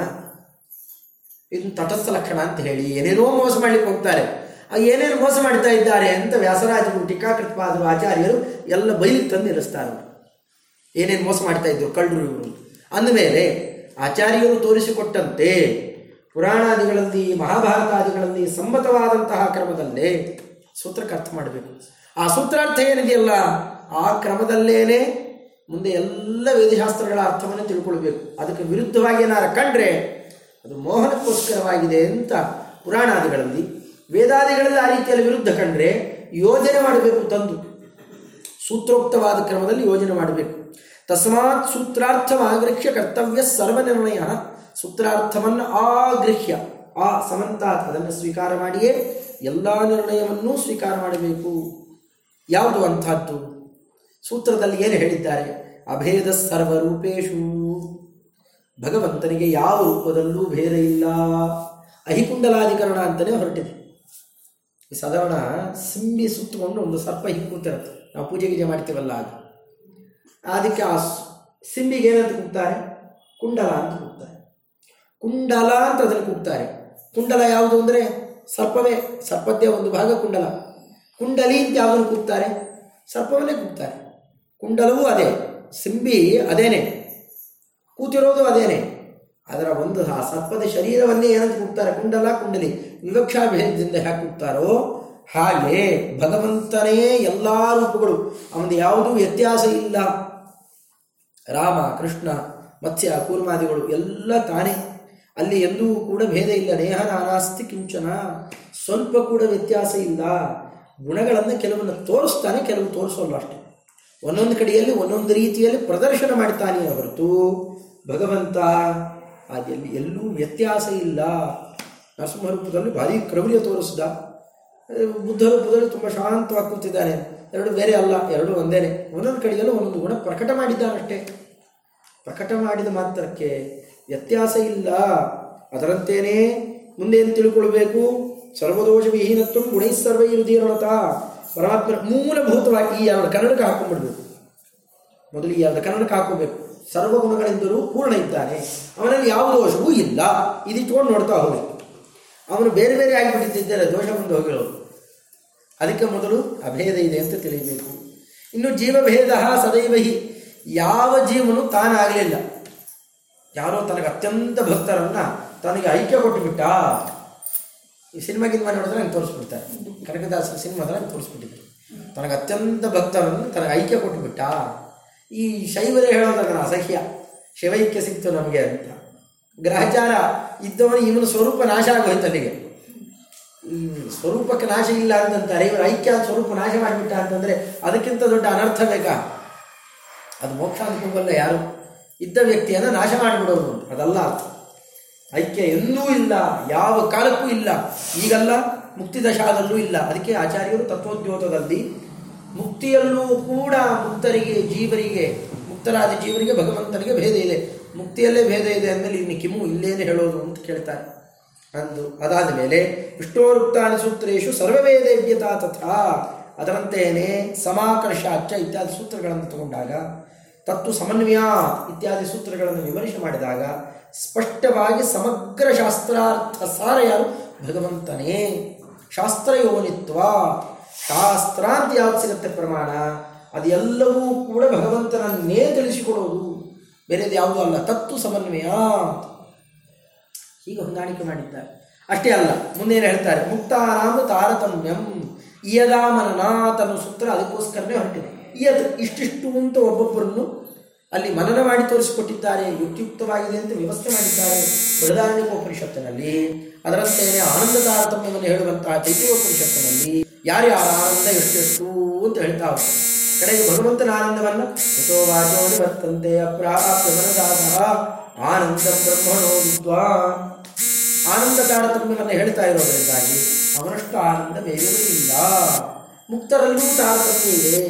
ಇದು ತಟಸ್ಥ ಲಕ್ಷಣ ಅಂತ ಹೇಳಿ ಏನೇನೋ ಮೋಸ ಮಾಡಲಿಕ್ಕೆ ಹೋಗ್ತಾರೆ. ಏನೇನು ಮೋಸ ಮಾಡ್ತಾ ಇದ್ದಾರೆ ಅಂತ ವ್ಯಾಸರಾಜರು ಟೀಕಾಕೃತವಾದರು ಆಚಾರ್ಯರು ಎಲ್ಲ ಬೈಲಿಗೆ ತಂದು ನಿಲ್ಲಿಸ್ತಾರೆ ಅವರು. ಏನೇನು ಮೋಸ ಮಾಡ್ತಾ ಇದ್ರು ಕಳ್ಳರು ಇವರು. ಅಂದಮೇಲೆ ಆಚಾರ್ಯರು ತೋರಿಸಿಕೊಟ್ಟಂತೆ ಪುರಾಣಾದಿಗಳಲ್ಲಿ, ಮಹಾಭಾರತಾದಿಗಳಲ್ಲಿ ಸಮ್ಮತವಾದಂತಹ ಕ್ರಮದಲ್ಲೇ ಸೂತ್ರಕ್ಕೆ ಅರ್ಥ ಮಾಡಬೇಕು. ಆ ಸೂತ್ರಾರ್ಥ ಏನಿದೆಯಲ್ಲ, ಆ ಕ್ರಮದಲ್ಲೇನೆ ಮುಂದೆ ಎಲ್ಲ ವೇದಶಾಸ್ತ್ರಗಳ ಅರ್ಥವನ್ನು ತಿಳ್ಕೊಳ್ಬೇಕು. ಅದಕ್ಕೆ ವಿರುದ್ಧವಾಗಿ ಏನಾರು ಕಂಡ್ರೆ ಅದು ಮೋಹನಕ್ಕೋಸ್ಕರವಾಗಿದೆ ಅಂತ ಪುರಾಣಾದಿಗಳಲ್ಲಿ ವೇದಾದಿಗಳಲ್ಲಿ ಆ ರೀತಿಯಲ್ಲಿ ವಿರುದ್ಧ ಕಂಡ್ರೆ ಯೋಜನೆ ಮಾಡಬೇಕು ತಂದು. ಸೂತ್ರೋಕ್ತವಾದ ಕ್ರಮದಲ್ಲಿ ಯೋಜನೆ ಮಾಡಬೇಕು. ತಸ್ಮಾತ್ ಸೂತ್ರಾರ್ಥಮಾಗೃಹ್ಯ ಕರ್ತವ್ಯ ಸರ್ವನಿರ್ಣಯ. ಸೂತ್ರಾರ್ಥವನ್ನು ಆಗೃಹ್ಯ ಆ ಸಮಂತಾತ್ ಅದನ್ನು ಸ್ವೀಕಾರ ಮಾಡಿಯೇ ಎಲ್ಲ ನಿರ್ಣಯವನ್ನೂ ಸ್ವೀಕಾರ ಮಾಡಬೇಕು. ಯಾವುದು ಅಂಥದ್ದು? ಸೂತ್ರದಲ್ಲಿ ಏನು ಹೇಳಿದ್ದಾರೆ? ಅಭೇದ ಸರ್ವರೂಪೇಶು. ಭಗವಂತನಿಗೆ ಯಾವ ರೂಪದಲ್ಲೂ ಭೇದ ಇಲ್ಲ. ಅಹಿಕುಂಡಲಾಧಿಕರಣ ಅಂತಲೇ ಹೊರಟಿದೆ. ಈ ಸಾಧಾರಣ ಸಿಂಬಿ ಸುತ್ತಕೊಂಡು ಒಂದು ಸರ್ಪ ಹಿಕ್ಕುತ್ತಿರುತ್ತೆ ನಾವು ಪೂಜೆ ಗೀಜೆ ಮಾಡ್ತೀವಲ್ಲ ಅದು ಅದಕ್ಕೆ ಆ ಸಿಂಬಿಗೆ ಏನಂತ ಕೂಗ್ತಾರೆ? ಕುಂಡಲ ಅಂತ ಕೂಗ್ತಾರೆ. ಕುಂಡಲ ಅಂತ ಅದನ್ನು ಕೂಗ್ತಾರೆ. ಕುಂಡಲ ಯಾವುದು ಅಂದರೆ ಸರ್ಪವೇ, ಸರ್ಪದ್ದೇ ಒಂದು ಭಾಗ ಕುಂಡಲ. ಕುಂಡಲಿ ಅಂತ ಯಾವುದನ್ನು ಕೂಗ್ತಾರೆ? ಸರ್ಪವನ್ನೇ ಕೂಗ್ತಾರೆ. ಕುಂಡಲವೂ ಅದೇ, ಸಿಂಬಿ ಅದೇನೆ. ಕೂತಿರೋದು ಅದೇನೆ. ಅದರ ಒಂದು ಆ ಸತ್ವದ ಶರೀರವನ್ನೇ ಏನಂತ ಕೂಗ್ತಾರೆ? ಕುಂಡಲ, ಕುಂಡಲಿ. ವಿವಕ್ಷಾ ಭೇದದಿಂದ ಹೇಗೆ ಕೂಗ್ತಾರೋ ಹಾಗೆ ಭಗವಂತನೇ ಎಲ್ಲ ರೂಪಗಳು. ಅವನದು ಯಾವುದೂ ವ್ಯತ್ಯಾಸ ಇಲ್ಲ. ರಾಮ, ಕೃಷ್ಣ, ಮತ್ಸ್ಯ, ಕೂರ್ಮಾದಿಗಳು ಎಲ್ಲ ತಾನೇ. ಅಲ್ಲಿ ಎಲ್ಲೂ ಕೂಡ ಭೇದ ಇಲ್ಲ. ನೇಹ, ನಾನಾಸ್ತಿ, ಕಿಂಚನ. ಸ್ವಲ್ಪ ಕೂಡ ವ್ಯತ್ಯಾಸ ಇಲ್ಲ. ಗುಣಗಳನ್ನು ಕೆಲವನ್ನು ತೋರಿಸ್ತಾನೆ, ಕೆಲವು ತೋರಿಸೋಲ್ಲ ಅಷ್ಟೆ. ಒಂದೊಂದು ಕಡೆಯಲ್ಲಿ, ಒಂದೊಂದು ರೀತಿಯಲ್ಲಿ ಪ್ರದರ್ಶನ ಮಾಡ್ತಾನೆ ಹೊರತು ಭಗವಂತ ಅದೆಲ್ಲಿ ಎಲ್ಲೂ ವ್ಯತ್ಯಾಸ ಇಲ್ಲ. ನರಸಿಂಹ ರೂಪದಲ್ಲಿ ಭಾರಿ ಕ್ರೌರ್ಯ ತೋರಿಸಿದ. ಬುದ್ಧ ರೂಪದಲ್ಲಿ ತುಂಬ ಶಾಂತವಾಗಿ ಕೂತಿದ್ದಾನೆ ಎರಡು ಬೇರೆ ಅಲ್ಲ, ಎರಡು ಒಂದೇನೆ. ಒಂದೊಂದು ಕಡೆಯಲ್ಲೂ ಒಂದೊಂದು ಗುಣ ಪ್ರಕಟ ಮಾಡಿದ್ದಾನಷ್ಟೇ ಪ್ರಕಟ ಮಾಡಿದ ಮಾತ್ರಕ್ಕೆ ವ್ಯತ್ಯಾಸ ಇಲ್ಲ. ಅದರಂತೇನೆ ಮುಂದೆ ಏನು ತಿಳ್ಕೊಳ್ಬೇಕು? ಸರ್ವದೋಷ ವಿಹೀನತ್ವ ಗುಣೈ ಸರ್ವೈರುದೀರಣತ ಪರಮಾತ್ಮ ಮೂಲಭೂತವಾಗಿ ಈ ಎರಡು ಕನ್ನಡಕ್ಕೆ ಹಾಕೊಂಡ್ಬಿಡ್ಬೇಕು. ಮೊದಲು ಈ ಎರಡು ಕನ್ನಡಕ್ಕೆ ಹಾಕೋಬೇಕು. ಸರ್ವಗುಣಗಳಿಂದಲೂ ಪೂರ್ಣ ಇದ್ದಾನೆ. ಅವನಲ್ಲಿ ಯಾವ ದೋಷವೂ ಇಲ್ಲ. ಇದಿಟ್ಕೊಂಡು ನೋಡ್ತಾ ಹೋಗಿ ಅವನು ಬೇರೆ ಬೇರೆ ಆಗಿಬಿಟ್ಟಿದ್ದರೆ ದೋಷ ಮುಂದೆ ಹೋಗಿರೋದು. ಅದಕ್ಕೆ ಮೊದಲು ಅಭೇದ ಇದೆ ಅಂತ ತಿಳಿಯಬೇಕು. ಇನ್ನು ಜೀವಭೇದ ಸದೈವ ಹಿ ಯಾವ ಜೀವನು ತಾನಾಗಲಿಲ್ಲ. ಯಾರೋ ತನಗೆ ಅತ್ಯಂತ ಭಕ್ತರನ್ನ ತನಗೆ ಐಕ್ಯ ಕೊಟ್ಟುಬಿಟ್ಟ. ಈ ಸಿನಿಮಾಗಿಂದ ಮಾಡಿ ನೋಡಿದ್ರೆ ನಂಗೆ ತೋರಿಸ್ಬಿಡ್ತಾರೆ. ಕನಕದಾಸರ ಸಿನಿಮಾದಲ್ಲಿ ತೋರಿಸ್ಬಿಟ್ಟಿದ್ದಾರೆ. ತನಗೆ ಅತ್ಯಂತ ಭಕ್ತರನ್ನು ತನಗೆ ಐಕ್ಯ ಕೊಟ್ಟುಬಿಟ್ಟ. ಈ ಶೈವರೇ ಹೇಳೋದಲ್ಲ ಅಸಹ್ಯ ಶಿವೈಕ್ಯ ಸಿಕ್ತು ನಮಗೆ ಅಂತ. ಗ್ರಹಚಾರ ಇದ್ದವನು ಇವನ ಸ್ವರೂಪ ನಾಶ ಆಗೋಯ್ತು ಅಲ್ಲಿಗೆ. ಸ್ವರೂಪಕ್ಕೆ ನಾಶ ಇಲ್ಲ ಅಂತಂತಾರೆ, ಇವರು ಐಕ್ಯ ಸ್ವರೂಪ ನಾಶ ಮಾಡಿಬಿಟ್ಟ ಅಂತಂದರೆ ಅದಕ್ಕಿಂತ ದೊಡ್ಡ ಅನರ್ಥ ಬೇಕಾ? ಅದು ಮೋಕ್ಷ ಅನುಕೂಲ ಯಾರು? ಇದ್ದ ವ್ಯಕ್ತಿಯನ್ನು ನಾಶ ಮಾಡಿಬಿಡೋದು ಅದಲ್ಲ ಅರ್ಥ. ಐಕ್ಯ ಎಲ್ಲೂ ಇಲ್ಲ, ಯಾವ ಕಾಲಕ್ಕೂ ಇಲ್ಲ. ಈಗಲ್ಲ ಮುಕ್ತಿ ದಶಾದಲ್ಲೂ ಇಲ್ಲ. ಅದಕ್ಕೆ ಆಚಾರ್ಯರು ತತ್ವೋದ್ಯೋತದಲ್ಲಿ ಮುಕ್ತಿಯಲ್ಲೂ ಕೂಡ ಮುಕ್ತರಿಗೆ, ಜೀವರಿಗೆ, ಮುಕ್ತರಾದ ಜೀವರಿಗೆ, ಭಗವಂತನಿಗೆ ಭೇದ ಇದೆ. ಮುಕ್ತಿಯಲ್ಲೇ ಭೇದ ಇದೆ ಅಂದಮೇಲೆ ಇನ್ನು ಕಿಮು ಇಲ್ಲೇನೆ ಹೇಳೋದು ಅಂತ ಕೇಳ್ತಾರೆ. ಅಂದು ಅದಾದ ಮೇಲೆ ವಿಷ್ಣೋರುಕ್ತಾನಿ ಸೂತ್ರೇಶು ಸರ್ವವೇದೇವ್ಯತಾ ತಥಾ ಅದರಂತೆಯೇ ಸಮಾಕರ್ಷಾಚ ಇತ್ಯಾದಿ ಸೂತ್ರಗಳನ್ನು ತಗೊಂಡಾಗ ತತ್ವ ಸಮನ್ವಯ ಇತ್ಯಾದಿ ಸೂತ್ರಗಳನ್ನು ವಿಮರ್ಶೆ ಮಾಡಿದಾಗ ಸ್ಪಷ್ಟವಾಗಿ ಸಮಗ್ರ ಶಾಸ್ತ್ರಾರ್ಥ ಸಾರ ಯಾರು? ಭಗವಂತನೇ. ಶಾಸ್ತ್ರಯೋನಿತ್ವ ಶಾಸ್ತ್ರ ಅಂತ ಯಾವ್ದು ಸಿಗುತ್ತೆ ಪ್ರಮಾಣ, ಅದೆಲ್ಲವೂ ಕೂಡ ಭಗವಂತನನ್ನೇ ತಿಳಿಸಿಕೊಡೋದು. ಬೇರೆದು ಯಾವುದೂ ಅಲ್ಲ ತತ್ತು ಸಮನ್ವಯ ಹೀಗೆ ಹೊಂದಾಣಿಕೆ ಮಾಡಿದ್ದಾರೆ. ಅಷ್ಟೇ ಅಲ್ಲ ಮುಂದೇನು ಹೇಳ್ತಾರೆ? ಮುಕ್ತಾರಾಮ ತಾರತಮ್ಯಂ ಇಯದಾಮನನಾಥನು ಸೂತ್ರ, ಅದಕ್ಕೋಸ್ಕರನೇ ಹೊರಟಿದೆ. ಇಯದ್ ಇಷ್ಟಿಷ್ಟು ಅಂತ ಒಬ್ಬೊಬ್ಬರನ್ನು ಅಲ್ಲಿ ಮನನ ಮಾಡಿ ತೋರಿಸಿಕೊಟ್ಟಿದ್ದಾರೆ, ಯುಕ್ತಿಯುಕ್ತವಾಗಿದೆ ಅಂತ ವ್ಯವಸ್ಥೆ ಮಾಡಿದ್ದಾರೆ ಬೃಹದಾರಣ್ಯೋಪನಿಷತ್ತಿನಲ್ಲಿ ಅದರಂತೆಯೇ ಆನಂದ ತಾರತಮ್ಯವನ್ನು ಹೇಳುವಂತಹ ತೈತಿರೋಪನಿಷತ್ತಿನಲ್ಲಿ ಯಾರ್ಯಾರ ಆನಂದ ಎಷ್ಟೆಷ್ಟು ಅಂತ ಹೇಳ್ತಾ ಹೋಗ್ತಾರೆ ಕಡೆಗೆ ಭಗವಂತನ ಆನಂದವನ್ನು ಯಥೋ ವಾಚೋಣಿ ನಿವರ್ತಂತೆ ಅಪ್ರಾಪ್ಯ ಮನದಾಸಃ ಆನಂದ ಬ್ರಹ್ಮಣೋ ವಿದ್ವಾ. ಆನಂದ ತಾರತಮ್ಯವನ್ನು ಹೇಳ್ತಾ ಇರೋದರಿಂದಾಗಿ ಅವನಷ್ಟು ಆನಂದ ಬೇರೆಯೂ ಇಲ್ಲ. ಮುಕ್ತರಲ್ಲೂ ತಾರತಮ್ಯ ಇದೆ.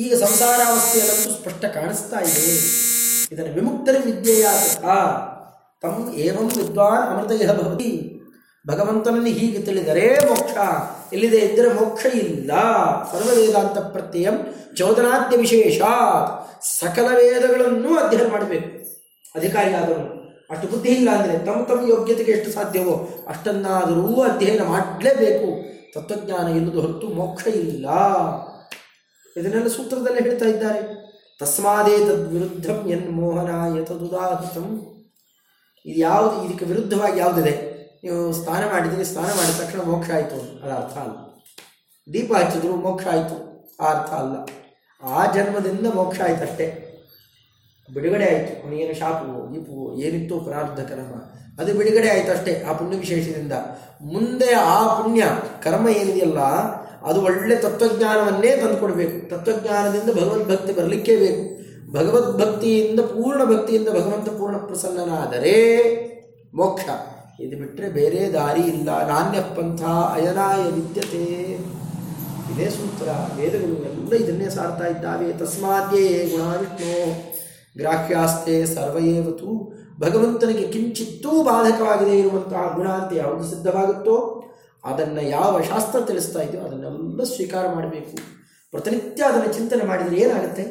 ಈಗ ಸಂಸಾರಾವಸ್ಥೆಯಲ್ಲಂತೂ ಸ್ಪಷ್ಟ ಕಾಣಿಸ್ತಾ ಇದೆ. ಇದರ ವಿಮುಕ್ತರಿ ವಿದ್ಯೆಯ ತಥಾ ತಂ ಏವಂ ವಿದ್ವಾನ್ ಅಮೃತಯ ಭವತಿ. ಭಗವಂತನನ್ನು ಹೀಗೆ ತಿಳಿದರೆ ಮೋಕ್ಷ. ಎಲ್ಲಿದೆ ಇದ್ದರೆ ಮೋಕ್ಷ ಇಲ್ಲ. ಸರ್ವವೇದಾಂತ ಪ್ರತ್ಯಯಂ ಚೋದನಾದ್ಯ ವಿಶೇಷ ಸಕಲ ವೇದಗಳನ್ನು ಅಧ್ಯಯನ ಮಾಡಬೇಕು. ಅಧಿಕಾರಿಯಾದರೂ ಅಷ್ಟು ಬುದ್ಧಿ ಇಲ್ಲ ಅಂದರೆ ತಮ್ಮ ತಮ್ಮ ಯೋಗ್ಯತೆಗೆ ಎಷ್ಟು ಸಾಧ್ಯವೋ ಅಷ್ಟನ್ನಾದರೂ ಅಧ್ಯಯನ ಮಾಡಲೇಬೇಕು. ತತ್ವಜ್ಞಾನ ಎನ್ನುವುದು ಹೊರತು ಮೋಕ್ಷ ಇಲ್ಲ. ಇದನ್ನೆಲ್ಲ ಸೂತ್ರದಲ್ಲೇ ಹೇಳ್ತಾ ಇದ್ದಾರೆ. ತಸ್ಮಾದೇ ತದ್ವಿರುದ್ಧಂ ಎನ್ ಮೋಹನ ತದುದಾಹಿತಂ. ಇದು ಯಾವುದು ಇದಕ್ಕೆ ವಿರುದ್ಧವಾಗಿ ಯಾವುದಿದೆ? ನೀವು ಸ್ನಾನ ಮಾಡಿದರೆ ಸ್ನಾನ ಮಾಡಿದ ತಕ್ಷಣ ಮೋಕ್ಷ ಆಯಿತು ಅದರ ಅರ್ಥ ಅಲ್ಲ. ದೀಪ ಹಚ್ಚಿದ್ರು ಮೋಕ್ಷ ಆಯಿತು. ಆ ಅರ್ಥ ಅಲ್ಲ. ಆ ಜನ್ಮದಿಂದ ಮೋಕ್ಷ ಆಯ್ತು ಅಷ್ಟೇ ಬಿಡುಗಡೆ ಆಯಿತು. ಅವನಿಗೇನು ಶಾಪವೋ, ದೀಪವು, ಏನಿತ್ತು ಪ್ರಾರ್ಧ ಕರ್ಮ ಅದು ಬಿಡುಗಡೆ ಆಯಿತು ಅಷ್ಟೇ ಆ ಪುಣ್ಯ ವಿಶೇಷದಿಂದ ಮುಂದೆ ಆ ಪುಣ್ಯ ಕರ್ಮ ಏನಿದೆಯಲ್ಲ ಅದು ಒಳ್ಳೆ ತತ್ವಜ್ಞಾನವನ್ನೇ ತಂದುಕೊಡಬೇಕು. ತತ್ವಜ್ಞಾನದಿಂದ ಭಗವದ್ಭಕ್ತಿ ಬರಲಿಕ್ಕೇ ಬೇಕು. ಭಗವದ್ಭಕ್ತಿಯಿಂದ ಪೂರ್ಣ ಭಕ್ತಿಯಿಂದ ಭಗವಂತ ಪೂರ್ಣ ಪ್ರಸನ್ನನಾದರೆ ಮೋಕ್ಷ. ಇದು ಬಿಟ್ಟರೆ ಬೇರೆ ದಾರಿ ಇಲ್ಲ. ನಾಣ್ಯ ಅಯನಾಯ ವಿದ್ಯತೆ ಇದೇ ಸೂತ್ರ. ವೇದಗಳು ಎಲ್ಲ ಇದನ್ನೇ ಸಾರ್ತಾ ಇದ್ದಾವೆ. ತಸ್ಮಾದ್ಯೇ ಗುಣ ವಿಷ್ಣು ಗ್ರಾಹ್ಯಾಸ್ತೆ ಸರ್ವಯೇವತು. ಭಗವಂತನಿಗೆ ಕಿಂಚಿತ್ತೂ ಬಾಧಕವಾಗಿದೆ ಇರುವಂತಹ ಗುಣ ಅಂತ ಯಾವುದು ಸಿದ್ಧವಾಗುತ್ತೋ ಅದನ್ನು ಯಾವ ಶಾಸ್ತ್ರ ತಿಳಿಸ್ತಾ ಇದೆಯೋ ಅದನ್ನೆಲ್ಲ ಸ್ವೀಕಾರ ಮಾಡಬೇಕು. ಪ್ರತಿನಿತ್ಯ ಅದನ್ನು ಚಿಂತನೆ ಮಾಡಿದರೆ ಏನಾಗುತ್ತೆ?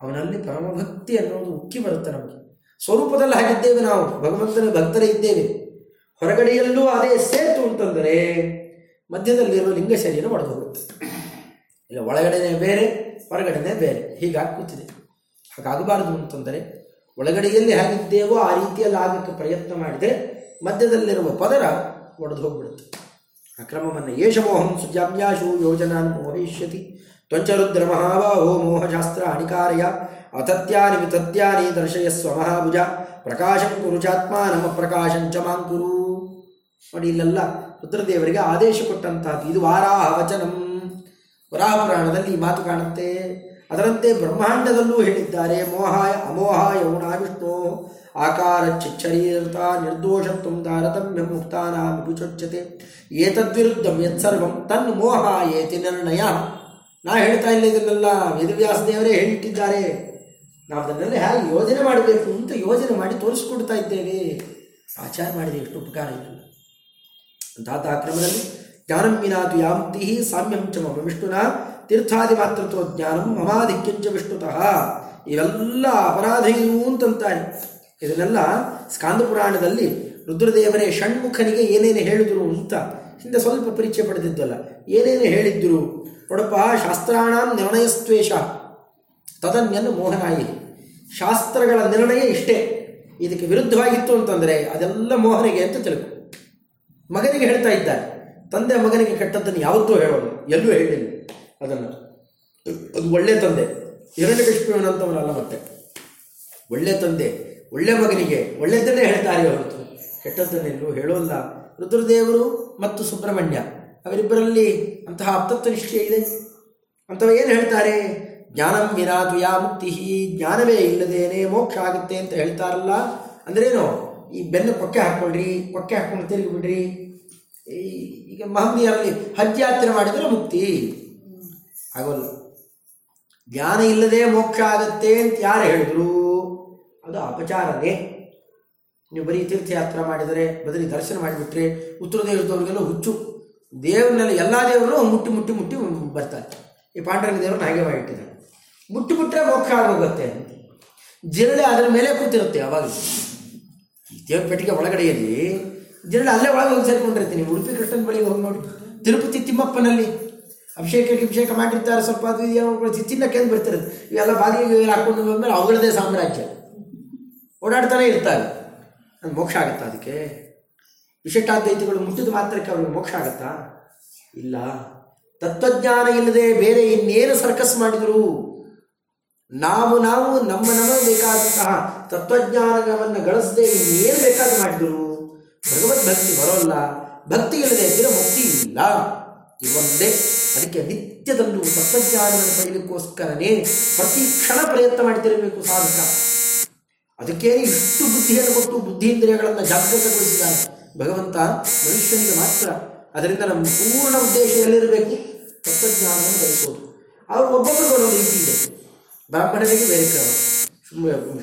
ಅವನಲ್ಲಿ ಪರಮಭಕ್ತಿ ಅನ್ನೋದು ಉಕ್ಕಿ ಬರುತ್ತೆ ನಮಗೆ. ಸ್ವರೂಪದಲ್ಲಿ ಹಾಗಿದ್ದೇವೆ ನಾವು, ಭಗವಂತನ ಭಕ್ತರೇ ಇದ್ದೇವೆ. ಹೊರಗಡೆಯಲ್ಲೂ ಅದೇ ಸೇತು ಅಂತಂದರೆ ಮಧ್ಯದಲ್ಲಿರುವ ಲಿಂಗ ಶರೀರ ಒಡೆದು ಹೋಗುತ್ತೆ ಇಲ್ಲ, ಒಳಗಡೆನೇ ಬೇರೆ, ಹೊರಗಡೆನೇ ಬೇರೆ. ಹೀಗಾಗಿ ಕೂತಿದೆ ಹಾಗಾಗಬಾರದು ಅಂತಂದರೆ ಒಳಗಡೆಯಲ್ಲಿ ಹೇಗಿದ್ದೇವೋ ಆ ರೀತಿಯಲ್ಲಿ ಆಗಕ್ಕೆ ಪ್ರಯತ್ನ ಮಾಡಿದರೆ ಮಧ್ಯದಲ್ಲಿರುವ ಪದರ ಒಡೆದು ಹೋಗ್ಬಿಡುತ್ತೆ. ಅಕ್ರಮವನ್ನು. ಯೇಷಮೋಹಂ ಸುಜಾಮ್ಯಾಶು ಯೋಜನಾನ್ ಮೋಹಯಿಷ್ಯತಿ ತ್ವಂಚರುದ್ರ ಮಹಾಬಾಹೋ ಮೋಹಶಾಸ್ತ್ರ ಅಣಿಕಾರಯ ಅತತ್ಯಾನಿ ವಿತತ್ಯಾನಿ ದರ್ಶಯಸ್ವ ಮಹಾಭುಜ. ಪ್ರಕಾಶಂ ಕುರುಚಾತ್ಮ ನಮ್ಮ ಪ್ರಕಾಶಂ ಮಾಂಕುರು ನೋಡಿ, ಇಲ್ಲೆಲ್ಲ ರುದ್ರದೇವರಿಗೆ ಆದೇಶ ಕೊಟ್ಟಂತಹದ್ದು. ಇದು ವಾರಾಹ ವಚನಂ ವರಾಹ ಪುರಾಣದಲ್ಲಿ ಈ ಮಾತು ಕಾಣುತ್ತೆ. ಅದರಂತೆ ಬ್ರಹ್ಮಾಂಡದಲ್ಲೂ ಹೇಳಿದ್ದಾರೆ, ಮೋಹಾಯ ಅಮೋಹಾಯ ಯೌಣ ಆಕಾರ ಚಿಚ್ಚರೀರತ ನಿರ್ದೋಷತ್ವಂ ತಾರತಮ್ಯ ಮುಕ್ತಾನಾಂ ಏತದ್ವಿರುದ್ಧ ಏತದ್ವಿರುದ್ಧಂ ಯತ್ಸರ್ವಂ ತನ್ ಮೋಹ ಏತಿ ನಿರ್ಣಯ ನಾ ಹೇಳ್ತಾ ಇಲ್ಲ ಇದನ್ನೆಲ್ಲ ವೇದವ್ಯಾಸದೇವರೇ ಹೇಳಿಟ್ಟಿದ್ದಾರೆ ನಾವು ಅದನ್ನೆಲ್ಲ ಹೇಗೆ ಯೋಜನೆ ಮಾಡಬೇಕು ಅಂತ ಯೋಜನೆ ಮಾಡಿ ತೋರಿಸ್ಕೊಡ್ತಾ ಇದ್ದೇವೆ. ಆಚಾರ ಮಾಡಿದೆ ಎಷ್ಟು ಉಪಕಾರ ಇಲ್ಲ. ಅಂತಹ ಕ್ರಮದಲ್ಲಿ ಜ್ಞಾನಂ ವಿನಾತು ಯಾಂತಿ ಸಾಮ್ಯಂ ಚ ಮಮ ವಿಷ್ಣುನ ತೀರ್ಥಾದಿ ಮಾತೃತ್ವ ಜ್ಞಾನಂ ಮಮಾಧಿಕ್ಯಂಚ ವಿಷ್ಣುತಃ. ಇವೆಲ್ಲ ಅಪರಾಧ ಇವು ಇದನ್ನೆಲ್ಲ ಸ್ಕಾಂದ ಪುರಾಣದಲ್ಲಿ ರುದ್ರದೇವರೇ ಷಣ್ಮುಖನಿಗೆ ಏನೇನು ಹೇಳಿದ್ರು ಅಂತ ಹಿಂದೆ ಸ್ವಲ್ಪ ಪರಿಚಯ ಪಡೆದಿದ್ದಲ್ಲ. ಏನೇನು ಹೇಳಿದ್ರು? ನೋಡಪ್ಪ, ಶಾಸ್ತ್ರಾಣಾಂ ನಿರ್ಣಯಸ್ತ್ವೇಷ. ತದನ್ಯನ್ನು ಮೋಹನಾಯಿ. ಶಾಸ್ತ್ರಗಳ ನಿರ್ಣಯ ಇಷ್ಟೇ. ಇದಕ್ಕೆ ವಿರುದ್ಧವಾಗಿತ್ತು ಅಂತಂದರೆ ಅದೆಲ್ಲ ಮೋಹನಿಗೆ ಅಂತ ತಿಳಿದು ಮಗನಿಗೆ ಹೇಳ್ತಾ ಇದ್ದಾರೆ ತಂದೆ ಮಗನಿಗೆ ಕೆಟ್ಟದ್ದನ್ನು ಯಾವತ್ತೂ ಹೇಳೋದು ಎಲ್ಲೂ ಹೇಳಿಲ್ಲ ಅದನ್ನು. ಅದು ಒಳ್ಳೆ ತಂದೆ. ಹಿರಣ್ಯಕಶ್ಯಪನಂತವನಲ್ಲ ಮತ್ತೆ. ಒಳ್ಳೆ ತಂದೆ. ಒಳ್ಳೆ ಮಗನಿಗೆ ಒಳ್ಳೆಯದನ್ನೇ ಹೇಳ್ತಾರೆ ಹೊರತು. ಕೆಟ್ಟದ್ದನ್ನೆಲ್ಲೂ ಹೇಳೋಲ್ಲ. ರುದ್ರದೇವರು ಮತ್ತು ಸುಬ್ರಹ್ಮಣ್ಯ, ಅವರಿಬ್ಬರಲ್ಲಿ ಅಂತಹ ಅಪ್ತತ್ವ ನಿಷ್ಠೆ ಇದೆ? ಅಂಥವು ಏನು ಹೇಳ್ತಾರೆ? ಜ್ಞಾನಂ ವಿನಾತು ಯಾ ಮುಕ್ತಿ ಜ್ಞಾನವೇ ಇಲ್ಲದೇನೆ ಮೋಕ್ಷ ಆಗುತ್ತೆ ಅಂತ ಹೇಳ್ತಾರಲ್ಲ. ಅಂದ್ರೇನು? ಈ ಬೆನ್ನು ಕೊಕ್ಕೆ ಹಾಕ್ಕೊಳ್ರಿ, ಕೊಕ್ಕೆ ಹಾಕ್ಕೊಂಡು ತಿರುಗಿಬಿಡ್ರಿ. ಈ ಈಗ ಮಹಮ್ಮಿಯರಲ್ಲಿ ಹಜ್ ಯಾತ್ರೆ ಮಾಡಿದರೆ ಮುಕ್ತಿ. ಆಗೋಲ್ಲ. ಜ್ಞಾನ ಇಲ್ಲದೆ ಮೋಕ್ಷ ಆಗತ್ತೆ ಅಂತ ಯಾರು ಹೇಳಿದ್ರು? ಅದು ಅಪಚಾರನೇ. ನೀವು ಬರೀ ತೀರ್ಥಯಾತ್ರ ಮಾಡಿದರೆ, ಬದಲಿ ದರ್ಶನ ಮಾಡಿಬಿಟ್ರೆ ಉತ್ತರ ದೇವರದವ್ರಿಗೆಲ್ಲ ಹುಚ್ಚು. ದೇವ್ರನ್ನೆಲ್ಲ ಎಲ್ಲ ದೇವರು ಮುಟ್ಟಿ ಮುಟ್ಟಿ ಮುಟ್ಟಿ ಬರ್ತಾರೆ. ಈ ಪಾಂಡರಂಗ ದೇವರು ಹಾಗೆ ಮಾಡಿಟ್ಟಿದ್ದಾರೆ. ಮುಟ್ಟಿ ಮುಟ್ಟರೆ ಮೋಕ್ಷ ಆಗೋಗುತ್ತೆ ಜಿರಳೆ ಅದರ ಮೇಲೆ ಕೂತಿರುತ್ತೆ ಅವಾಗ ದೇವ್ರ ಪೆಟ್ಟಿಗೆ ಒಳಗಡೆಯಲ್ಲಿ ಜಿರಳೆ ಅಲ್ಲೇ ಒಳಗೆ ಹೋಗಿ ಸೇರಿಕೊಂಡಿರ್ತೀನಿ ಉಡುಪಿ ಕೃಷ್ಣನ ಬಳಿ ಹೋಗಿ ನೋಡಿ. ತಿರುಪತಿ ತಿಮ್ಮಪ್ಪನಲ್ಲಿ ಅಭಿಷೇಕ ಅಭಿಷೇಕ ಮಾಡಿರ್ತಾರೆ. ಸ್ವಲ್ಪ ಅದು ಅಂತ ಬರ್ತಿರುತ್ತೆ. ಇವೆಲ್ಲ ಬಾಗಿಲಿಗೆ ಹಾಕೊಂಡು ಬಂದಮೇಲೆ ಅವುಗಳದೇ ಸಾಮ್ರಾಜ್ಯ. ಓಡಾಡ್ತಾನೆ ಇರ್ತಾರೆ ಅದು ಮೋಕ್ಷ ಆಗುತ್ತಾ ಅದಕ್ಕೆ? ವಿಶಿಷ್ಟಾದ್ವೈತಿಗಳು ಮುಟ್ಟಿದ ಮಾತ್ರಕ್ಕೆ ಅವ್ರಿಗೆ ಮೋಕ್ಷ ಆಗುತ್ತಾ? ಇಲ್ಲ. ತತ್ವಜ್ಞಾನ ಇಲ್ಲದೆ ಬೇರೆ ಇನ್ನೇನು ಸರ್ಕಸ್ ಮಾಡಿದರು? ನಾವು ನಾವು, ನಮ್ಮ ನಮಗೆ ಬೇಕಾದಂತಹ ತತ್ವಜ್ಞಾನವನ್ನು ಗಳಿಸದೆ ಇನ್ನೇನು ಬೇಕಾದ ಮಾಡಿದರು? ಭಗವದ್ಭಕ್ತಿ ಬರೋಲ್ಲ. ಭಕ್ತಿ ಇಲ್ಲದೆ ಇದ್ದರೆ ಮುಕ್ತಿ ಇಲ್ಲ. ಇವೊಂದೇ ಅದಕ್ಕೆ ನಿತ್ಯದಲ್ಲೂ ತತ್ವಜ್ಞಾನವನ್ನು ಪಡೆಯಲಿಕ್ಕೋಸ್ಕರನೇ ಪ್ರತಿ ಕ್ಷಣ ಪ್ರಯತ್ನ ಮಾಡ್ತಿರಬೇಕು ಸಾಧಕ. ಅದಕ್ಕೆ ಇಷ್ಟು ಬುದ್ಧಿಯನ್ನು ಕೊಟ್ಟು ಬುದ್ಧೀಂದ್ರಿಯಗಳನ್ನು ಜಾಗೃತಗೊಳಿಸಿದ್ದಾನೆ ಭಗವಂತ ಮನುಷ್ಯನಿಗೆ ಮಾತ್ರ ಅದರಿಂದ ನಮ್ಮ ಪೂರ್ಣ ಉದ್ದೇಶ ಎಲ್ಲಿರಬೇಕು? ತತ್ವಜ್ಞಾನವನ್ನು ಬಯಸೋದು ಅವ್ರು ಒಬ್ಬೊಬ್ಬರು ಬರೋ ರೀತಿ ಇದೆ. ಬ್ರಾಹ್ಮಣರಿಗೆ ಬೇರೆ ಕ್ರಮ.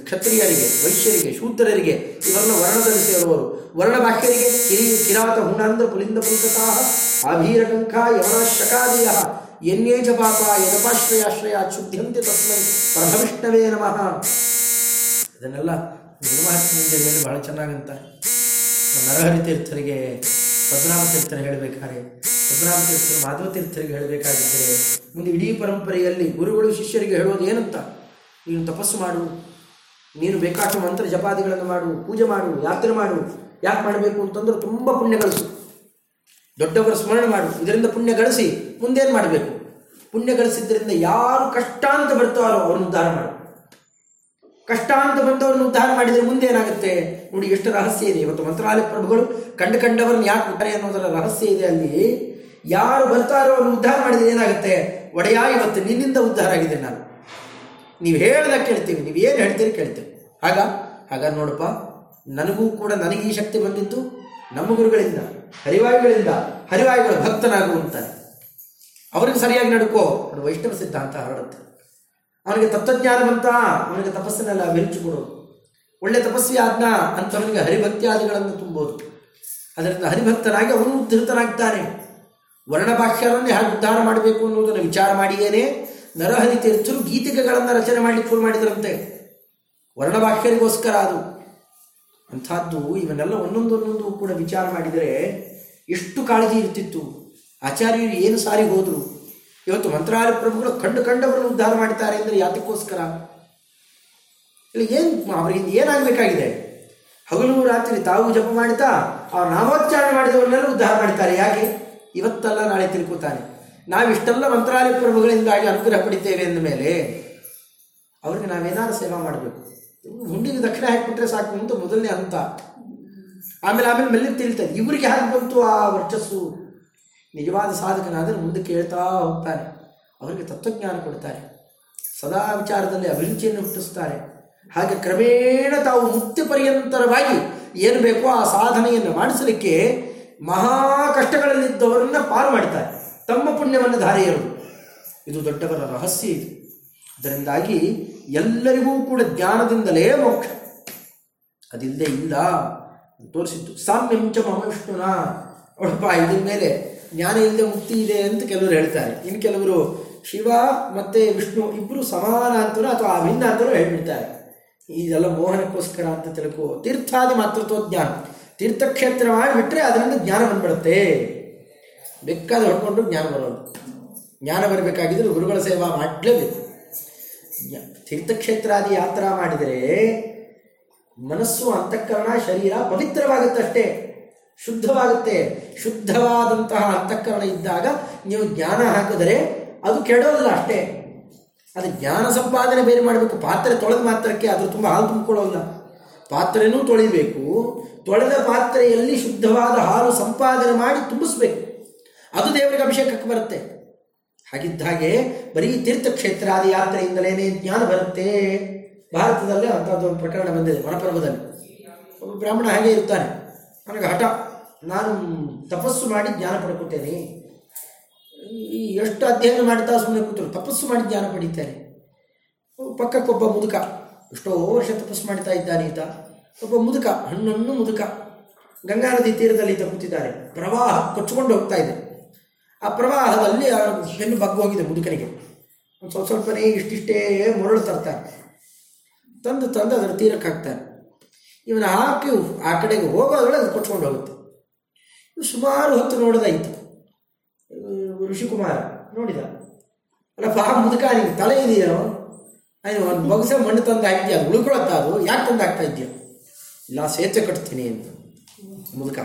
ಕ್ಷತ್ರಿಯರಿಗೆ, ವೈಶ್ಯರಿಗೆ, ಶೂದ್ರರಿಗೆ, ಇವರನ್ನ ವರ್ಣದಲ್ಲಿ ಸೇರುವವರು. ವರ್ಣವಾಕ್ಯರಿಗೆ, ಕಿರಿ, ಕಿರಾತ ಹುಣಾಂಧ್ರ ಪುಲಿಂದ ಪುಲ್ಕತಾ ಅಭೀರಕಂಕ ಯವನ ಎನ್ನೇಜ ಪಾಪ ಯದಪಾಶ್ರಯಾಶ್ರಯ ಶುದ್ಧಂತೆ ತಸ್ಮೈ ಪ್ರಭವಿಷ್ಣವೇ ನಮಃ. ಇದನ್ನೆಲ್ಲ ಗುರುಮಹಾತ್ಮಂಜರು ಹೇಳಿ ಬಹಳ ಚೆನ್ನಾಗಂತ. ನರಹರಿ ತೀರ್ಥರಿಗೆ, ಪದ್ಮನಾಭ ತೀರ್ಥರು ಹೇಳಬೇಕಾದ್ರೆ, ಪದ್ಮನಾಭ ತೀರ್ಥರು ಮಾಧವ ತೀರ್ಥರಿಗೆ ಹೇಳಬೇಕಾಗಿದ್ದರೆ, ಮುಂದೆ ಇಡೀ ಪರಂಪರೆಯಲ್ಲಿ ಗುರುಗಳು, ಶಿಷ್ಯರಿಗೆ ಹೇಳೋದು ಏನಂತ? ನೀನು ತಪಸ್ಸು ಮಾಡು, ನೀನು ಬೇಕಾದ ಮಂತ್ರ ಜಪಾದಿಗಳನ್ನು ಮಾಡು, ಪೂಜೆ ಮಾಡು, ಯಾತ್ರೆ ಮಾಡು, ಯಾಕೆ ಮಾಡಬೇಕು ಅಂತಂದ್ರೆ ತುಂಬ ಪುಣ್ಯ ಗಳಿಸು. ದೊಡ್ಡವರ ಸ್ಮರಣೆ ಮಾಡು, ಇದರಿಂದ ಪುಣ್ಯ ಗಳಿಸಿ ಮುಂದೇನು ಮಾಡಬೇಕು? ಪುಣ್ಯ ಗಳಿಸಿದ್ರಿಂದ ಯಾರು ಕಷ್ಟ ಅಂತ ಬರ್ತಾರೋ ಅವ್ರನ್ನ ಉದ್ಧಾರ ಮಾಡು. ಕಷ್ಟ ಅಂತ ಬಂದವರನ್ನು ಉದ್ಧಾರ ಮಾಡಿದರೆ ಮುಂದೆ ಏನಾಗುತ್ತೆ? ನೋಡಿ, ಎಷ್ಟು ರಹಸ್ಯ ಇದೆ. ಇವತ್ತು ಮಂತ್ರಾಲಯ ಪ್ರಭುಗಳು ಕಂಡು ಕಂಡವರನ್ನು ಯಾಕೆ ಉದ್ಧಾರ ಅನ್ನೋದರ ರಹಸ್ಯ ಇದೆ ಅಲ್ಲಿ. ಯಾರು ಬರ್ತಾರೋ ಅವ್ರನ್ನು ಉದ್ಧಾರ ಮಾಡಿದರೆ ಏನಾಗುತ್ತೆ? ಒಡೆಯ ಇವತ್ತು ನಿನ್ನಿಂದ ಉದ್ಧಾರ ಆಗಿದೆ ನಾನು. ನೀವು ಹೇಳ್ದ ಕೇಳ್ತೀವಿ. ನೀವು ಏನು ಹೇಳ್ತೀರಿ ಕೇಳ್ತೀವಿ. ಆಗ ಆಗ ನೋಡಪ್ಪ. ನನಗೂ ಕೂಡ ನನಗೆ ಈ ಶಕ್ತಿ ಬಂದಿದ್ದು ನಮ್ಮ ಗುರುಗಳಿಂದ ಹರಿವಾಯುಗಳಿಂದ, ಹರಿವಾಯುಗಳ ಭಕ್ತನಾಗು ಅವ್ರಿಗೆ ಅವರಿಗೆ ಸರಿಯಾಗಿ ನಡ್ಕೋ. ಅದು ವೈಷ್ಣವ ಸಿದ್ಧಾಂತ ಹರಡುತ್ತೆ. ಅವನಿಗೆ ತತ್ವಜ್ಞಾನವಂತ ಅವನಿಗೆ ತಪಸ್ಸನ್ನೆಲ್ಲ ಅಭಿರುಚಿ ಕೊಡೋದು ಒಳ್ಳೆ ತಪಸ್ವಿ ಆದ್ನ ಅಂತವನಿಗೆ ಹರಿಭಕ್ತ್ಯಾದಿಗಳನ್ನು ತುಂಬೋದು. ಅದರಿಂದ ಹರಿಭಕ್ತನಾಗಿ ಅವನು ಉದ್ಧತನಾಗ್ತಾನೆ. ವರ್ಣಭಾಷ್ಯರನ್ನೇ ಹಾಗೆ ಉದ್ಧಾರ ಮಾಡಬೇಕು ಅನ್ನೋದನ್ನು ವಿಚಾರ ಮಾಡಿಯೇನೆ ನರಹರಿ ತೀರ್ಥರು ಗೀತಿಕೆಗಳನ್ನು ರಚನೆ ಮಾಡಲಿಕ್ಕೆ ಶುರು ಮಾಡಿದರಂತೆ. ವರ್ಣಭಾಷ್ಯರಿಗೋಸ್ಕರ ಅದು. ಅಂಥದ್ದು ಇವನ್ನೆಲ್ಲ ಒಂದೊಂದು ಒಂದೊಂದು ಕೂಡ ವಿಚಾರ ಮಾಡಿದರೆ ಎಷ್ಟು ಕಾಳಜಿ ಇರ್ತಿತ್ತು. ಆಚಾರ್ಯರು ಏನು ಸಾರಿ ಹೋದರು? ಇವತ್ತು ಮಂತ್ರಾಲಯ ಪ್ರಭುಗಳು ಕಂಡು ಕಂಡವರನ್ನು ಉದ್ಧಾರ ಮಾಡ್ತಾರೆ ಅಂದರೆ ಯಾತಕ್ಕೋಸ್ಕರ? ಇಲ್ಲಿ ಏನು ಅವರಿಂದ ಏನಾಗಬೇಕಾಗಿದೆ? ಹಗಲು ರಾತ್ರಿ ತಾವು ಜಪ ಮಾಡ್ತಾ ಅವ್ರ ನಾಮೋಚ್ಚಾರಣೆ ಮಾಡಿದವರನ್ನೆಲ್ಲ ಉದ್ಧಾರ ಮಾಡ್ತಾರೆ ಯಾಕೆ? ಇವತ್ತಲ್ಲ ನಾಳೆ ತಿಳ್ಕೊತಾನೆ. ನಾವಿಷ್ಟೆಲ್ಲ ಮಂತ್ರಾಲಯ ಪ್ರಭುಗಳಿಂದಾಗಿ ಅನುಗ್ರಹ ಪಡಿತೇವೆ ಅಂದ ಮೇಲೆ ಅವ್ರಿಗೆ ನಾವೇನಾದ್ರು ಸೇವಾ ಮಾಡಬೇಕು. ಹುಂಡಿಗೆ ದಕ್ಷಿಣ ಹಾಕಿಬಿಟ್ರೆ ಸಾಕು ಅಂತ ಮೊದಲನೇ ಹಂತ. ಆಮೇಲೆ ಆಮೇಲೆ ಮೆಲ್ಲಿ ತಿಳಿತದೆ. ಇವರಿಗೆ ಹಾಗೆ ಬಂತು ಆ ವರ್ಚಸ್ಸು? ನಿಜವಾದ ಸಾಧಕನಾದರೆ ಮುಂದೆ ಕೇಳ್ತಾ ಹೋಗ್ತಾರೆ ಅವರಿಗೆ ತತ್ವಜ್ಞಾನ ಕೊಡ್ತಾರೆ. ಸದಾ ವಿಚಾರದಲ್ಲಿ ಅಭಿರುಚಿಯನ್ನು ಹುಟ್ಟಿಸ್ತಾರೆ ಹಾಗೆ ಕ್ರಮೇಣ ತಾವು ಮುಕ್ತಿ ಪರ್ಯಂತರವಾಗಿ ಏನು ಬೇಕೋ ಆ ಸಾಧನೆಯನ್ನು ಮಾಡಿಸಲಿಕ್ಕೆ ಮಹಾ ಕಷ್ಟಗಳಲ್ಲಿದ್ದವರನ್ನ ಪಾರು ಮಾಡ್ತಾರೆ. ತಮ್ಮ ಪುಣ್ಯವನ್ನು ಧಾರೆಯರು ಇದು ದೊಡ್ಡವರ ರಹಸ್ಯ ಇದು. ಅದರಿಂದಾಗಿ ಎಲ್ಲರಿಗೂ ಕೂಡ ಜ್ಞಾನದಿಂದಲೇ ಮೋಕ್ಷ. ಅದಿಲ್ಲದೆ ಇಲ್ಲ. ತೋರಿಸಿತ್ತು ಸಾಮ್ಯಂಚ ಮಹಾವಿಷ್ಣುನ. ವಿಷ್ಣುನ ನೋಡಪ್ಪ ಇದ್ರ ಮೇಲೆ ಜ್ಞಾನ ಇಲ್ಲದೆ ಮುಕ್ತಿ ಇದೆ ಅಂತ ಕೆಲವರು ಹೇಳ್ತಾರೆ. ಇನ್ನು ಕೆಲವರು ಶಿವ ಮತ್ತೆ ವಿಷ್ಣು ಇಬ್ಬರು ಸಮಾನ ಅಂತರೂ ಅಥವಾ ಅಭಿನ್ನ ಅಂತರೂ ಹೇಳ್ಬಿಡ್ತಾರೆ. ಇದೆಲ್ಲ ಮೋಹನಕ್ಕೋಸ್ಕರ ಅಂತ ತಿಳ್ಕೋ ತೀರ್ಥಾದಿ ಮಾತೃತ್ವ ಜ್ಞಾನ ತೀರ್ಥಕ್ಷೇತ್ರವಾಗಿ ಬಿಟ್ಟರೆ ಅದರಿಂದ ಜ್ಞಾನ ಬಂದ್ಬಿಡುತ್ತೆ. ಬೇಕಾದ ಹೊಡ್ಕೊಂಡು ಜ್ಞಾನ ಬರೋದು. ಜ್ಞಾನ ಬರಬೇಕಾಗಿದ್ರೆ ಗುರುಗಳ ಸೇವಾ ಮಾಡಲೇಬೇಕು. ತೀರ್ಥಕ್ಷೇತ್ರಾದಿ ಯಾತ್ರಾ ಮಾಡಿದರೆ ಮನಸ್ಸು ಅಂತಃಕರಣ ಶರೀರ ಪವಿತ್ರವಾಗುತ್ತಷ್ಟೇ. ಶುದ್ಧವಾಗುತ್ತೆ. ಶುದ್ಧವಾದಂತಹ ಅಂತಃಕರಣ ಇದ್ದಾಗ ನೀವು ಜ್ಞಾನ ಹಾಕಿದರೆ ಅದು ಕೆಡೋಲ್ಲ ಅಷ್ಟೇ. ಅದು ಜ್ಞಾನ ಸಂಪಾದನೆ ಬೇರೆ ಮಾಡಬೇಕು. ಪಾತ್ರೆ ತೊಳೆದ ಮಾತ್ರಕ್ಕೆ ಅದು ತುಂಬ ಹಾಲು ತುಂಬಿಕೊಳ್ಳೋಲ್ಲ ಪಾತ್ರೆನೂ ತೊಳಿಬೇಕು. ತೊಳೆದ ಪಾತ್ರೆಯಲ್ಲಿ ಶುದ್ಧವಾದ ಹಾಲು ಸಂಪಾದನೆ ಮಾಡಿ ತುಂಬಿಸ್ಬೇಕು. ಅದು ದೇವರಿಗೆ ಅಭಿಷೇಕಕ್ಕೆ ಬರುತ್ತೆ. ಹಾಗಿದ್ದ ಹಾಗೆ ಬರೀ ತೀರ್ಥಕ್ಷೇತ್ರಾದಿ ಯಾತ್ರೆಯಿಂದಲೇ ಜ್ಞಾನ ಬರುತ್ತೆ. ಭಾರತದಲ್ಲೇ ಅಂಥದ್ದು ಒಂದು ಪ್ರಕರಣ ಬಂದಿದೆ. ಮನಪರ್ವದಲ್ಲಿ ಒಬ್ಬ ಬ್ರಾಹ್ಮಣ ಹಾಗೆ ಇರ್ತಾನೆ. ನನಗೆ ಹಠ. ನಾನು ತಪಸ್ಸು ಮಾಡಿ ಜ್ಞಾನ ಪಡ್ಕೊತೇನೆ. ಎಷ್ಟು ಅಧ್ಯಯನ ಮಾಡ್ತಾ ಸುಮ್ಮನೆ ಕೂತರು, ತಪಸ್ಸು ಮಾಡಿ ಜ್ಞಾನ ಪಡಿತಾರೆ. ಪಕ್ಕಕ್ಕೊಬ್ಬ ಮುದುಕ, ಎಷ್ಟೋ ವರ್ಷ ತಪಸ್ಸು ಮಾಡ್ತಾ ಇದ್ದಾನೆ ಈತ. ಒಬ್ಬ ಮುದುಕ, ಹಣ್ಣನ್ನು ಮುದುಕ ಗಂಗಾ ನದಿ ತೀರದಲ್ಲಿ ಈತ ಕೂತಿದ್ದಾರೆ. ಪ್ರವಾಹ ಕೊಚ್ಚಿಕೊಂಡು ಹೋಗ್ತಾ ಇದೆ. ಆ ಪ್ರವಾಹದಲ್ಲಿ ಹೆಣ್ಣು ಬೆನ್ನು ಬಗ್ಗು ಹೋಗಿದೆ ಮುದುಕನಿಗೆ. ಒಂದು ಸ್ವಲ್ಪ ಸ್ವಲ್ಪನೇ ಇಷ್ಟಿಷ್ಟೇ ಮರಳು ತರ್ತಾರೆ ತಂದು ತಂದು ಅದರ ತೀರಕ್ಕೆ ಹಾಕ್ತಾರೆ ಇವನು ಹಾಕಿ ಆ ಕಡೆಗೆ ಹೋಗೋದ್ರೊಳಗೆ ಅದು ಕೊಚ್ಕೊಂಡು ಹೋಗುತ್ತೆ. ಸುಮಾರು ಹೊತ್ತು ನೋಡಿದಾಯಿತು. ಋಷಿಕುಮಾರ ನೋಡಿದ. ಅಲ್ಲಪ್ಪ ಆ ಮುದುಕ ನಿಂಗೆ ತಲೆ ಇದೆಯೋ? ಆಯ್ತು ಒಂದು ಬಗ್ಸ ಮಣ್ಣು ತಂದು ಹಾಕಿದ್ಯಾ ಅದು ಉಳ್ಕೊಳತ್ತ ಅದು? ಯಾಕೆ ತಂದು ಹಾಕ್ತಾ ಇದೆಯಾ ಇಲ್ಲ ಸೇತುವೆ ಕಟ್ತೀನಿ ಅಂತ. ಮುದುಕ,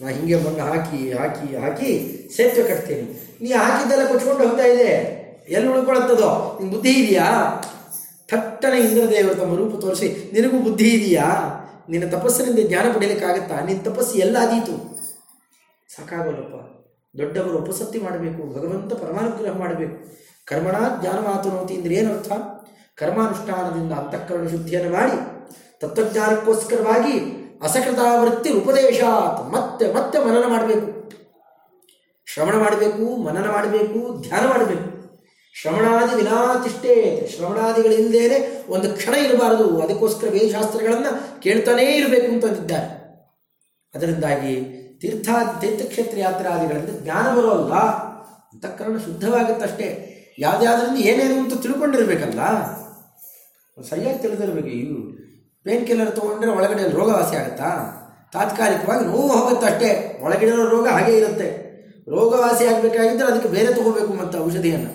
ನಾ ಹಿಂಗೆ ಮಣ್ಣು ಹಾಕಿ ಹಾಕಿ ಹಾಕಿ ಸೇತುವೆ ಕಟ್ತೀನಿ. ನೀ ಹಾಕಿದ್ದೆಲ್ಲ ಕೊಚ್ಕೊಂಡು ಹೋಗ್ತಾ ಇದೆ ಎಲ್ಲಿ ಉಳ್ಕೊಳತ್ತದೋ? ನಿಂಗೆ ಬುದ್ಧಿ ಇದೆಯಾ? ಥಟ್ಟನೆ ಇಂದ್ರದೇವರು ತಮ್ಮ ರೂಪ ತೋರಿಸಿ, ನಿನಗೂ ಬುದ್ಧಿ ಇದೆಯಾ? ನಿನ್ನ ತಪಸ್ಸಿನಿಂದ ಜ್ಞಾನ ಪಡೆಯಲಿಕ್ಕಾಗತ್ತಾ? ನಿನ್ನ ತಪಸ್ಸು ಎಲ್ಲ ಆದೀತು. ಸಾಕಾಗಲ್ಲಪ್ಪ ದೊಡ್ಡವರು ಉಪಸತ್ತಿ ಮಾಡಬೇಕು, ಭಗವಂತ ಪರಮಾನುಗ್ರಹ ಮಾಡಬೇಕು. ಕರ್ಮಣ ಜ್ಞಾನ ಮಾತನೋತಿ ಅಂದ್ರೆ ಏನರ್ಥ ಕರ್ಮಾನುಷ್ಠಾನದಿಂದ ಅಂತಃಕರಣ ಶುದ್ಧಿಯನ್ನು ಮಾಡಿ, ತತ್ವಜ್ಞಾನಕ್ಕೋಸ್ಕರವಾಗಿ ಅಸಕೃತಾವೃತ್ತಿ ಉಪದೇಶ ಮತ್ತೆ ಮತ್ತೆ ಮನನ ಮಾಡಬೇಕು. ಶ್ರವಣ ಮಾಡಬೇಕು, ಮನನ ಮಾಡಬೇಕು, ಧ್ಯಾನ ಮಾಡಬೇಕು. ಶ್ರವಣಾದಿ ವಿನಾತಿಷ್ಟೇ ಶ್ರವಣಾದಿಗಳಿಂದೇನೆ ಒಂದು ಕ್ಷಣ ಇರಬಾರದು. ಅದಕ್ಕೋಸ್ಕರ ವೇದಶಾಸ್ತ್ರಗಳನ್ನು ಕೇಳ್ತಾನೇ ಇರಬೇಕು ಅಂತಂದಿದ್ದಾರೆ ಅದರಿಂದಾಗಿ ತೀರ್ಥ, ತೀರ್ಥಕ್ಷೇತ್ರ ಯಾತ್ರಾದಿಗಳಿಂದ ಜ್ಞಾನ ಬರೋಲ್ಲ ಅಂತಃಕರಣ ಶುದ್ಧವಾಗುತ್ತಷ್ಟೇ. ಯಾವುದ್ಯಾವುದರಿಂದ ಏನೇನು ಅಂತ ತಿಳ್ಕೊಂಡಿರ್ಬೇಕಲ್ಲ? ಸರಿಯಾಗಿ ತಿಳಿದಿರಬೇಕು. ಇವು ಪೇನ್ ಕಿಲ್ಲರ್ ತೊಗೊಂಡ್ರೆ ಒಳಗಡೆ ರೋಗ ವಾಸಿ ಆಗುತ್ತಾ? ತಾತ್ಕಾಲಿಕವಾಗಿ ನೋವು ಹೋಗುತ್ತೆ ಅಷ್ಟೇ. ಒಳಗಡೆ ರೋಗ ಹಾಗೇ ಇರುತ್ತೆ. ರೋಗ ವಾಸಿ ಆಗಬೇಕಾಗಿದ್ದರೆ ಅದಕ್ಕೆ ಬೇರೆ ತಗೋಬೇಕು ಮತ್ತು ಔಷಧಿಯನ್ನು.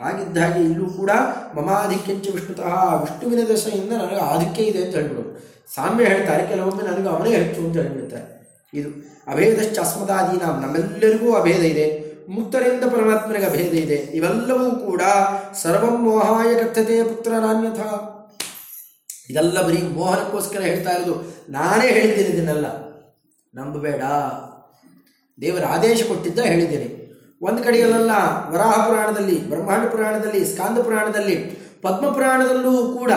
ಹಾಗಿದ್ದ ಹಾಗೆ ಇಲ್ಲೂ ಕೂಡ ಮಮಾಧಿಕ್ಯಂಚ ವಿಷ್ಣುತಃ, ವಿಷ್ಣುವಿನ ದಶೆಯಿಂದ ನನಗೆ ಆಧಿಕ್ಯ ಇದೆ ಅಂತ ಹೇಳ್ಬಿಡೋದು ಸಾಮ್ಯ ಹೇಳ್ತಾರೆ. ಕೆಲವೊಮ್ಮೆ ನನಗೆ ಅವನೇ ಹೆಚ್ಚು ಅಂತ ಹೇಳ್ಬಿಡ್ತಾರೆ. ಇದು ಅಭೇದಶ್ಚ ಅಸ್ಮದಾದೀನ. ನಮ್ಮೆಲ್ಲರಿಗೂ ಅಭೇದ ಇದೆ. ಮುಕ್ತರಿಂದ ಪರಮಾತ್ಮನಿಗೆ ಅಭೇದ ಇದೆ. ಇವೆಲ್ಲವೂ ಕೂಡ ಸರ್ವಂ ಮೋಹಾಯ ಕಥತೆ ಪುತ್ರ ನಾನ್ಯಥ. ಇದೆಲ್ಲ ಬರೀ ಮೋಹನಕ್ಕೋಸ್ಕರ ಹೇಳ್ತಾ ಇರೋದು. ನಾನೇ ಹೇಳಿದ್ದೀನಿ ಇದನ್ನೆಲ್ಲ. ನಂಬಬೇಡ. ದೇವರ ಆದೇಶ ಕೊಟ್ಟಿದ್ದ ಹೇಳಿದ್ದೇನೆ. ಒಂದು ಕಡೆಯಲ್ಲೆಲ್ಲ ವರಾಹ ಪುರಾಣದಲ್ಲಿ, ಬ್ರಹ್ಮಾಂಡ ಪುರಾಣದಲ್ಲಿ, ಸ್ಕಾಂದ ಪುರಾಣದಲ್ಲಿ, ಪದ್ಮ ಪುರಾಣದಲ್ಲೂ ಕೂಡ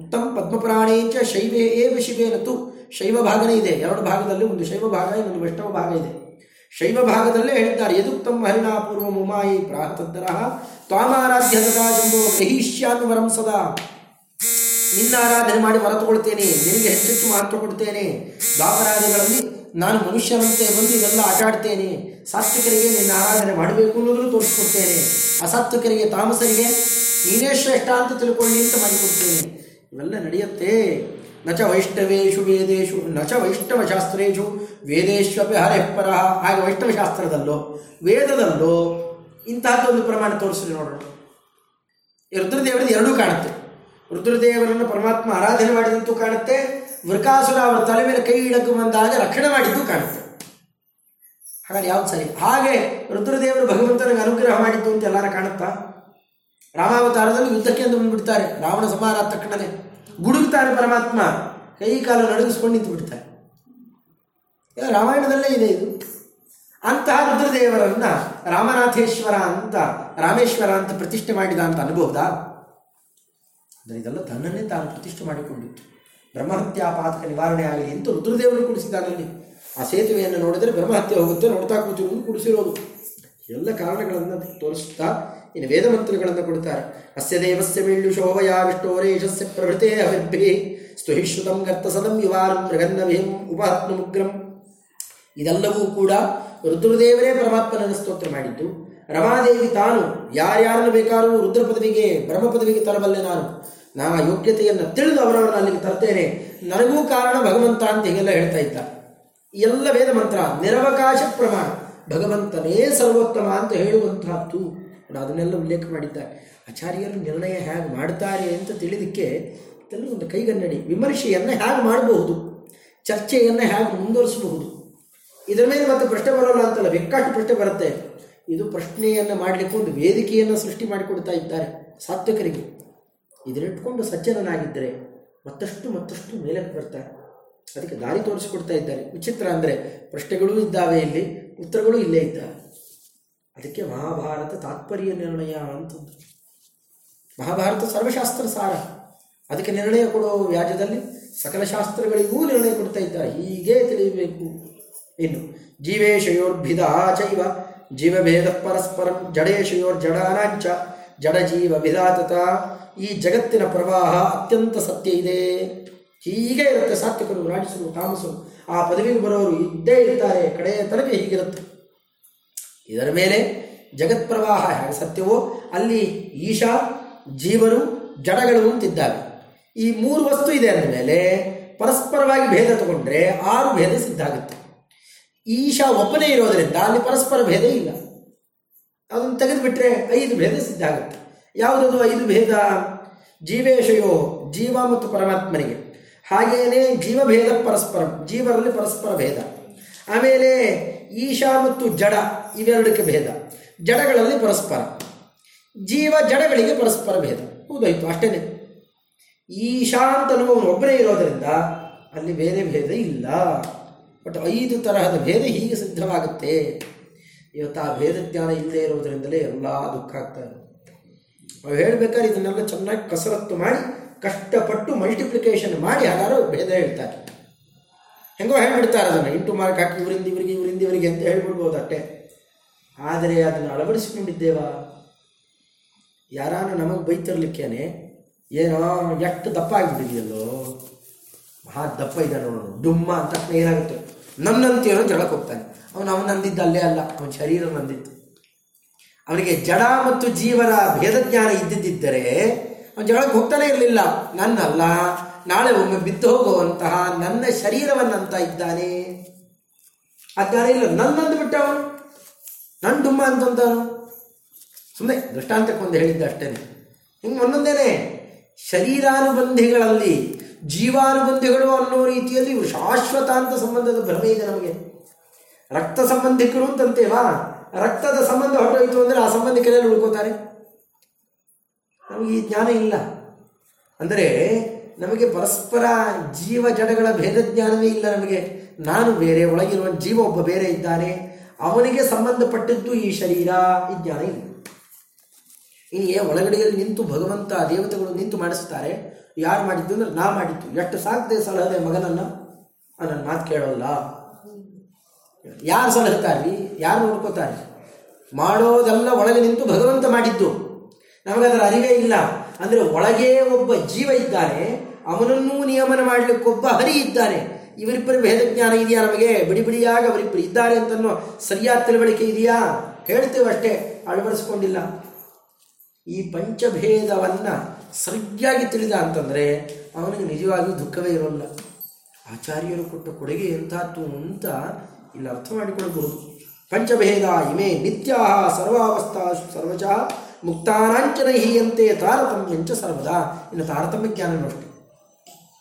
ಉತ್ತಮ ಪದ್ಮಪುರಾಣೇಂಚ ಶೈವೇ ಏವ ಶಿವೇನತು ಶೈವ ಭಾಗನೇ ಇದೆ. ಎರಡು ಭಾಗದಲ್ಲಿ ಒಂದು ಶೈವ ಭಾಗ, ಇನ್ನೊಂದು ವೈಷ್ಣವ ಭಾಗ ಇದೆ. ಶೈವ ಭಾಗದಲ್ಲೇ ಹೇಳ್ತಾರೆ, ಯದುಕ್ತಂ ಹರಿಣಾ ಪೂರ್ವ ಮುಮಾಯಿ ಪ್ರಾಹತದ್ದರ ತ್ವಾಮಾರಾಧ್ಯ ಸದಾ ವರಂ ಸದಾ. ನಿನ್ನ ಆರಾಧನೆ ಮಾಡಿ ವರ ತಗೊಳ್ತೇನೆ, ನಿನಗೆ ಹೆಚ್ಚೆಚ್ಚು ಮಹತ್ವ ಕೊಡ್ತೇನೆ. ದ್ವಾಪರಾದಿಗಳಲ್ಲಿ ನಾನು ಮನುಷ್ಯನಂತೆ ಬಂದು ಇವೆಲ್ಲ ಆಟಾಡ್ತೇನೆ. ಸಾತ್ವಿಕರಿಗೆ ನಿನ್ನ ಆರಾಧನೆ ಮಾಡಬೇಕು ಅನ್ನೋದನ್ನು ತೋರಿಸ್ಕೊಡ್ತೇನೆ. ಅಸಾತ್ವಿಕರಿಗೆ ತಾಮಸರಿಗೆ ನೀನೇ ಶ್ರೇಷ್ಠ ಅಂತ ತಿಳ್ಕೊಳ್ಳಿ ಅಂತ ಮಾಡಿಕೊಡ್ತೇನೆ. ಇವೆಲ್ಲ ನಡೆಯುತ್ತೆ. ನಚ ವೈಷ್ಣವೇಶು ವೇದೇಶು ನಚ ವೈಷ್ಣವ ಶಾಸ್ತ್ರೇಶು ವೇದೇಶ್ವಪಿ ಹರೆಪ್ಪರ ಹಾಗೆ ವೈಷ್ಣವ ಶಾಸ್ತ್ರದಲ್ಲೋ, ವೇದದಲ್ಲೋ ಇಂತಹದ್ದೊಂದು ಪ್ರಮಾಣ ತೋರಿಸ್ರಿ ನೋಡೋಣ. ರುದ್ರದೇವರದ್ದು ಎರಡೂ ಕಾಣುತ್ತೆ. ರುದ್ರದೇವರನ್ನು ಪರಮಾತ್ಮ ಆರಾಧನೆ ಮಾಡಿದಂತೂ ಕಾಣುತ್ತೆ, ವೃಕಾಸುರ ಅವರ ತಲೆ ಮೇಲೆ ಕೈ ಇಡಕ್ಕೆ ಬಂದಾಗ ರಕ್ಷಣೆ ಮಾಡಿದ್ದು ಕಾಣುತ್ತೆ. ಹಾಗಾದ್ರೆ ಯಾವ್ದು ಸರಿ? ಹಾಗೆ ರುದ್ರದೇವರು ಭಗವಂತನಿಗೆ ಅನುಗ್ರಹ ಮಾಡಿದ್ದು ಅಂತ ಎಲ್ಲರೂ ಕಾಣುತ್ತಾ? ರಾಮಾವತಾರದಲ್ಲಿ ಯುದ್ಧಕ್ಕೆ ಅಂತ ಬಂದ್ಬಿಡ್ತಾರೆ ರಾವಣ ಸಂಹಾರ ತಕ್ಕಣನೆ ಗುಡುಗುತ್ತಾರೆ ಪರಮಾತ್ಮ. ಕೈ ಕಾಲು ನಡುಗಿಸ್ಕೊಂಡು ನಿಂತು ಬಿಡ್ತಾರೆ. ರಾಮಾಯಣದಲ್ಲೇ ಇದೆ ಇದು. ಅಂತಹ ರುದ್ರದೇವರನ್ನ ರಾಮನಾಥೇಶ್ವರ ಅಂತ, ರಾಮೇಶ್ವರ ಅಂತ ಪ್ರತಿಷ್ಠೆ ಮಾಡಿದ ಅಂತ ಅನುಭವದ ಅಂದರೆ ಇದೆಲ್ಲ ತನ್ನನ್ನೇ ತಾನು ಪ್ರತಿಷ್ಠೆ ಮಾಡಿಕೊಂಡಿತ್ತು. ಬ್ರಹ್ಮಹತ್ಯಾ ಪಾತಕ ನಿವಾರಣೆ ಆಗಲಿ ಅಂತ ರುದ್ರದೇವರು ಕುಡಿಸಿದ್ದಾನಲ್ಲಿ ಆ ಸೇತುವೆಯನ್ನು ನೋಡಿದರೆ ಬ್ರಹ್ಮಹತ್ಯೆ ಹೋಗುತ್ತೆ, ನೋಡ್ತಾ ಕೂತಿರುವುದು ಕುಡಿಸಿರೋದು. ಎಲ್ಲ ಕಾರಣಗಳನ್ನು ತೋರಿಸುತ್ತಾ ಇನ್ನು ವೇದ ಮಂತ್ರಗಳನ್ನು ಕೊಡ್ತಾರೆ ಅಸ್ಯ ದೇವಸ್ಯ ಮೇಳ್ಳು ಶೋಭಯ ವಿಷ್ಣೋರೇಶಸ್ಯ ಪ್ರಭೃತೆ ಹವಿರ್ಭಿ ಸ್ತುಹಿಶ್ರುತಂ ಗರ್ತಸದಂ ಯುವಾರಂ ಮೃಗನ್ನಭೀಂ ಉಪಹತ್ನುಗ್ರಂ ಇದೆಲ್ಲವೂ ಕೂಡ ರುದ್ರದೇವರೇ ಪರಮಾತ್ಮನನ್ನು ಸ್ತೋತ್ರ ಮಾಡಿದ್ದು. ರಮಾದೇವಿ ತಾನು ಯಾರ್ಯಾರನ್ನು ಬೇಕಾದರೂ ರುದ್ರ ಪದವಿಗೆ ಬ್ರಹ್ಮ ಪದವಿಗೆ ತರಬಲ್ಲೆ ನಾನು. ನಾ ಯೋಗ್ಯತೆಯನ್ನು ತಿಳಿದು ಅವರವರನ್ನು ಅಲ್ಲಿಗೆ ತರ್ತೇನೆ. ನನಗೂ ಕಾರಣ ಭಗವಂತ ಅಂತ ಹೀಗೆಲ್ಲ ಹೇಳ್ತಾ ಇದ್ದ. ಎಲ್ಲ ವೇದ ಮಂತ್ರ ನಿರವಕಾಶ ಪ್ರಮಾಣ. ಭಗವಂತನೇ ಸರ್ವೋತ್ತಮ ಅಂತ ಹೇಳುವಂತಹದ್ದು. ಕೂಡ ಅದನ್ನೆಲ್ಲ ಉಲ್ಲೇಖ ಮಾಡಿದ್ದಾರೆ. ಆಚಾರ್ಯರು ನಿರ್ಣಯ ಹೇಗೆ ಮಾಡ್ತಾರೆ ಅಂತ ತಿಳಿದಕ್ಕೆ ಇದೆಲ್ಲ ಒಂದು ಕೈಗನ್ನಡಿ, ವಿಮರ್ಶೆಯನ್ನು ಹೇಗೆ ಮಾಡಬಹುದು, ಚರ್ಚೆಯನ್ನು ಹೇಗೆ ಮುಂದುವರಿಸಬಹುದು. ಇದರ ಮೇಲೆ ಮತ್ತೆ ಪ್ರಶ್ನೆ ಬರೋಲ್ಲ ಅಂತಲ್ಲ ಬೆಕ್ಕಾಟು ಪ್ರಶ್ನೆ ಬರುತ್ತೆ. ಇದು ಪ್ರಶ್ನೆಯನ್ನು ಮಾಡಲಿಕ್ಕೆ ಒಂದು ವೇದಿಕೆಯನ್ನು ಸೃಷ್ಟಿ ಮಾಡಿಕೊಡ್ತಾ ಇದ್ದಾರೆ ಸಾತ್ವಿಕರಿಗೆ ಇದನ್ನಿಟ್ಕೊಂಡು ಸಜ್ಜನನಾಗಿದ್ದರೆ ಮತ್ತಷ್ಟು ಮತ್ತಷ್ಟು ಮೇಲಕ್ಕೆ ಬರ್ತಾರೆ. ಅದಕ್ಕೆ ದಾರಿ ತೋರಿಸಿಕೊಡ್ತಾ ಇದ್ದಾರೆ. ವಿಚಿತ್ರ ಅಂದರೆ ಪ್ರಶ್ನೆಗಳೂ ಇದ್ದಾವೆ ಇಲ್ಲಿ, ಉತ್ತರಗಳು ಇಲ್ಲೇ ಇದ್ದಾವೆ. ಅದಕ್ಕೆ ಮಹಾಭಾರತ ತಾತ್ಪರ್ಯ ನಿರ್ಣಯ ಅಂತಂದು ಮಹಾಭಾರತ ಸರ್ವಶಾಸ್ತ್ರ ಸಾರ. ಅದಕ್ಕೆ ನಿರ್ಣಯ ಕೊಡೋ ವ್ಯಾಜದಲ್ಲಿ ಸಕಲ ಶಾಸ್ತ್ರಗಳಿಗೂ ನಿರ್ಣಯ ಕೊಡ್ತಾ ಇದ್ದ ಹೀಗೆ ತಿಳಿಯಬೇಕು. ಇನ್ನು, ಜೀವೇಶಯೋರ್ಭಿದ ಚೈವ, ಜೀವಭೇದ ಪರಸ್ಪರಂ ಜಡೇಶಯೋರ್ ಜಡಾನಾಂಚ ಜಡ ಜೀವ ವಿಧಾತತ ಈ ಜಗತ್ತಿನ ಪ್ರವಾಹ ಅತ್ಯಂತ ಸತ್ಯ ಇದೆ. ಹೀಗೆ ಇರುತ್ತೆ ಸಾತ್ವಿಕರು, ರಾಜಿಸರು, ತಾಮಸರು. ಆ ಪದವಿಗೆ ಬರೋರು ಇದ್ದೇ ಇರ್ತಾರೆ. ಕಡೆಯ ತನಕ ಹೀಗಿರುತ್ತೆ. ಇದರ ಮೇಲೆ ಜಗತ್ಪ್ರವಾಹ ಸತ್ಯವೋ, ಅಲ್ಲಿ ಈಶಾ, ಜೀವರು, ಜಡಗಳು ಅಂತಿದ್ದಾವೆ. ಈ ಮೂರು ವಸ್ತು ಇದೆ ಅಂದಮೇಲೆ ಪರಸ್ಪರವಾಗಿ ಭೇದ ತಗೊಂಡ್ರೆ ಆರು ಭೇದ ಸಿದ್ಧ ಆಗುತ್ತೆ ಈಶಾ ಒಬ್ಬನೇ ಇರೋದರಿಂದ ಅಲ್ಲಿ ಪರಸ್ಪರ ಭೇದ ಇಲ್ಲ. ಅದನ್ನು ತೆಗೆದುಬಿಟ್ರೆ ಐದು ಭೇದ ಸಿದ್ಧ ಆಗುತ್ತೆ ಯಾವುದದು ಐದು ಭೇದ? ಜೀವೇಶಯೋ ಜೀವ ಮತ್ತು ಪರಮಾತ್ಮನಿಗೆ. ಹಾಗೆಯೇ ಜೀವಭೇದ ಪರಸ್ಪರ, ಜೀವರಲ್ಲಿ ಪರಸ್ಪರ ಭೇದ. ಆಮೇಲೆ ಈಶಾ ಮತ್ತು ಜಡ ಇವೆರಡಕ್ಕೆ ಭೇದ. ಜಡಗಳಲ್ಲಿ ಪರಸ್ಪರ. ಜೀವ ಜಡಗಳಿಗೆ ಪರಸ್ಪರ ಭೇದ. ಹೌದಾಯ್ತು, ಅಷ್ಟೇನೆ. ಈಶಾಂತ ಅನುಭವ ಒಬ್ಬರೇ ಇರೋದರಿಂದ ಅಲ್ಲಿ ಬೇರೆ ಭೇದ ಇಲ್ಲ. ಬಟ್ ಐದು ತರಹದ ಭೇದ ಹೀಗೆ ಸಿದ್ಧವಾಗುತ್ತೆ. ಇವತ್ತು ಆ ಭೇದ ಜ್ಞಾನ ಇಲ್ಲದೆ ಇರೋದರಿಂದಲೇ ಎಲ್ಲ ದುಃಖ ಆಗ್ತಾ ಇರೋದು ನಾವು ಹೇಳಬೇಕಾದ್ರೆ ಇದನ್ನೆಲ್ಲ ಚೆನ್ನಾಗಿ ಕಸರತ್ತು ಮಾಡಿ, ಕಷ್ಟಪಟ್ಟು ಮಲ್ಟಿಪ್ಲಿಕೇಶನ್ ಮಾಡಿ ಯಾರು ಭೇದ ಹೇಳ್ತಾರೆ. ಹೆಂಗೋ ಹೇಳ್ಬಿಡ್ತಾರೆ ಅದನ್ನು. ಇಂಟು ಮಾರ್ಕ್ ಹಾಕಿ, ಇವರಿಂದ, ಇವರಿಗೆ ಇವರಿಂದ, ಇವರಿಗೆ ಅಂತ ಹೇಳ್ಬಿಡ್ಬೋದು ಅಷ್ಟೇ ಆದರೆ ಅದನ್ನು ಅಳವಡಿಸಿಕೊಂಡಿದ್ದೇವಾ? ಯಾರಾನ ನಮಗೆ ಬೈತಿರ್ಲಿಕ್ಕೇನೆ ಏನೋ ಎಷ್ಟು ದಪ್ಪ ಆಗಿಬಿಟ್ಟಿದೆಯಲ್ಲೋ ಮಹಾ ದಪ್ಪ ಇದೆ ನೋಡೋಣ ಡುಮ್ಮ ಅಂತ ಏನಾಗುತ್ತೆ ನನ್ನಂತೀನೋ ಜಗಳಕ್ಕೆ ಹೋಗ್ತಾನೆ. ಅವನು ಅವನು ನಂದಿದ್ದ ಅಲ್ಲೇ ಅಲ್ಲ. ಅವನ ಶರೀರ ನಂದಿತ್ತು ಅವನಿಗೆ ಜಡ ಮತ್ತು ಜೀವನ ಭೇದ ಜ್ಞಾನ ಇದ್ದಿದ್ದರೆ ಅವನು ಜಗಳಕ್ಕೆ ಹೋಗ್ತಾನೆ ಇರಲಿಲ್ಲ. ನನ್ನಲ್ಲ, ನಾಳೆ ಒಮ್ಮೆ ಬಿದ್ದು ಹೋಗುವಂತಹ ನನ್ನ ಶರೀರವನ್ನಂತ ಇದ್ದಾನೆ. ಆ ಜ್ಞಾನ ಇಲ್ಲ. ನನ್ನಂದು ಬಿಟ್ಟ ಅವನು ನನ್ನ ಡುಮ್ಮ ಅಂತಂತಾನು ಸುಮ್ಮನೆ ದೃಷ್ಟಾಂತಕ್ಕೊಂದು ಹೇಳಿದ್ದ ಅಷ್ಟೇ ಹಿಂಗೆ ಒಂದೊಂದೇನೆ, ಶರೀರಾನುಬಂಧಿಗಳಲ್ಲಿ ಜೀವಾನುಬಂಧಿಗಳು ಅನ್ನೋ ರೀತಿಯಲ್ಲಿ ಶಾಶ್ವತಾಂತ ಸಂಬಂಧದ ಭ್ರಮೆ ಇದೆ ನಮಗೆ. ರಕ್ತ ಸಂಬಂಧಿಕರು ಅಂತಂತೇವಾ? ರಕ್ತದ ಸಂಬಂಧ ಹೊರಟೋಯ್ತು ಅಂದರೆ ಆ ಸಂಬಂಧಿಕರಲ್ಲಿ ಉಳ್ಕೋತಾರೆ. ನಮಗೆ ಈ ಜ್ಞಾನ ಇಲ್ಲ. ಅಂದರೆ ನಮಗೆ ಪರಸ್ಪರ ಜೀವ ಜಡಗಳ ಭೇದ ಜ್ಞಾನವೇ ಇಲ್ಲ ನಮಗೆ. ನಾನು ಬೇರೆ, ಒಳಗಿರುವ ಜೀವ ಒಬ್ಬ ಬೇರೆ ಇದ್ದಾನೆ. ಅವನಿಗೆ ಸಂಬಂಧಪಟ್ಟದ್ದು ಈ ಶರೀರ ಈ ಜ್ಞಾನ ಇಲ್ಲ. ಇನ್ನು ಒಳಗಡೆಯಲ್ಲಿ ನಿಂತು ಭಗವಂತ ದೇವತೆಗಳು ನಿಂತು ಮಾಡಿಸ್ತಾರೆ. ಯಾರು ಮಾಡಿದ್ದು ಅಂದ್ರೆ ನಾ ಮಾಡಿದ್ದು. ಎಷ್ಟು ಸಾಕದೆ ಸಲಹದೆ ಮಗನನ್ನ? ನನ್ನ ಮಾತು ಕೇಳೋಲ್ಲ. ಯಾರು ಸಲಹುತ್ತಾರೆ ಯಾರು ನೋಡ್ಕೋತಾರೆ? ಮಾಡೋದೆಲ್ಲ ಒಳಗೆ ನಿಂತು ಭಗವಂತ ಮಾಡಿದ್ದು. ನಮಗದರ ಅರಿವೇ ಇಲ್ಲ. ಅಂದರೆ ಒಳಗೆ ಒಬ್ಬ ಜೀವ ಇದ್ದಾನೆ, ಅವನನ್ನೂ ನಿಯಮನ ಮಾಡಲಿಕ್ಕೊಬ್ಬ ಹರಿ ಇದ್ದಾನೆ. ಇವರಿಬ್ಬರ ಭೇದ ಜ್ಞಾನ ಇದೆಯಾ ನಮಗೆ? ಬಿಡಿ ಬಿಡಿಯಾಗಿ ಅವರಿಬ್ಬರು ಇದ್ದಾರೆ ಅಂತನೋ ಸರಿಯಾದ ತಿಳುವಳಿಕೆ ಇದೆಯಾ? ಹೇಳ್ತೇವೆ ಅಷ್ಟೇ, ಅಳವಡಿಸ್ಕೊಂಡಿಲ್ಲ. ಈ ಪಂಚಭೇದವನ್ನ ಸರಿಯಾಗಿ ತಿಳಿದ ಅಂತಂದರೆ ಅವನಿಗೆ ನಿಜವಾಗಿಯೂ ದುಃಖವೇ ಇರೋಲ್ಲ. ಆಚಾರ್ಯರು ಕೊಟ್ಟ ಕೊಡುಗೆ ಎಂಥದ್ದು ಅಂತ ಇಲ್ಲಿ ಅರ್ಥ ಮಾಡಿಕೊಳ್ಳಬಹುದು ಪಂಚಭೇದ ಇಮೇ ನಿತ್ಯ ಸರ್ವಾವಸ್ಥಾ ಸರ್ವಚ ಮುಕ್ತಾನಾಂಚನ ಹೀಯಂತೆ ತಾರತಮ್ಯಂಚ ಸರ್ವದಾ. ಇನ್ನು ತಾರತಮ್ಯ ಜ್ಞಾನನೂ ಅಷ್ಟೇ.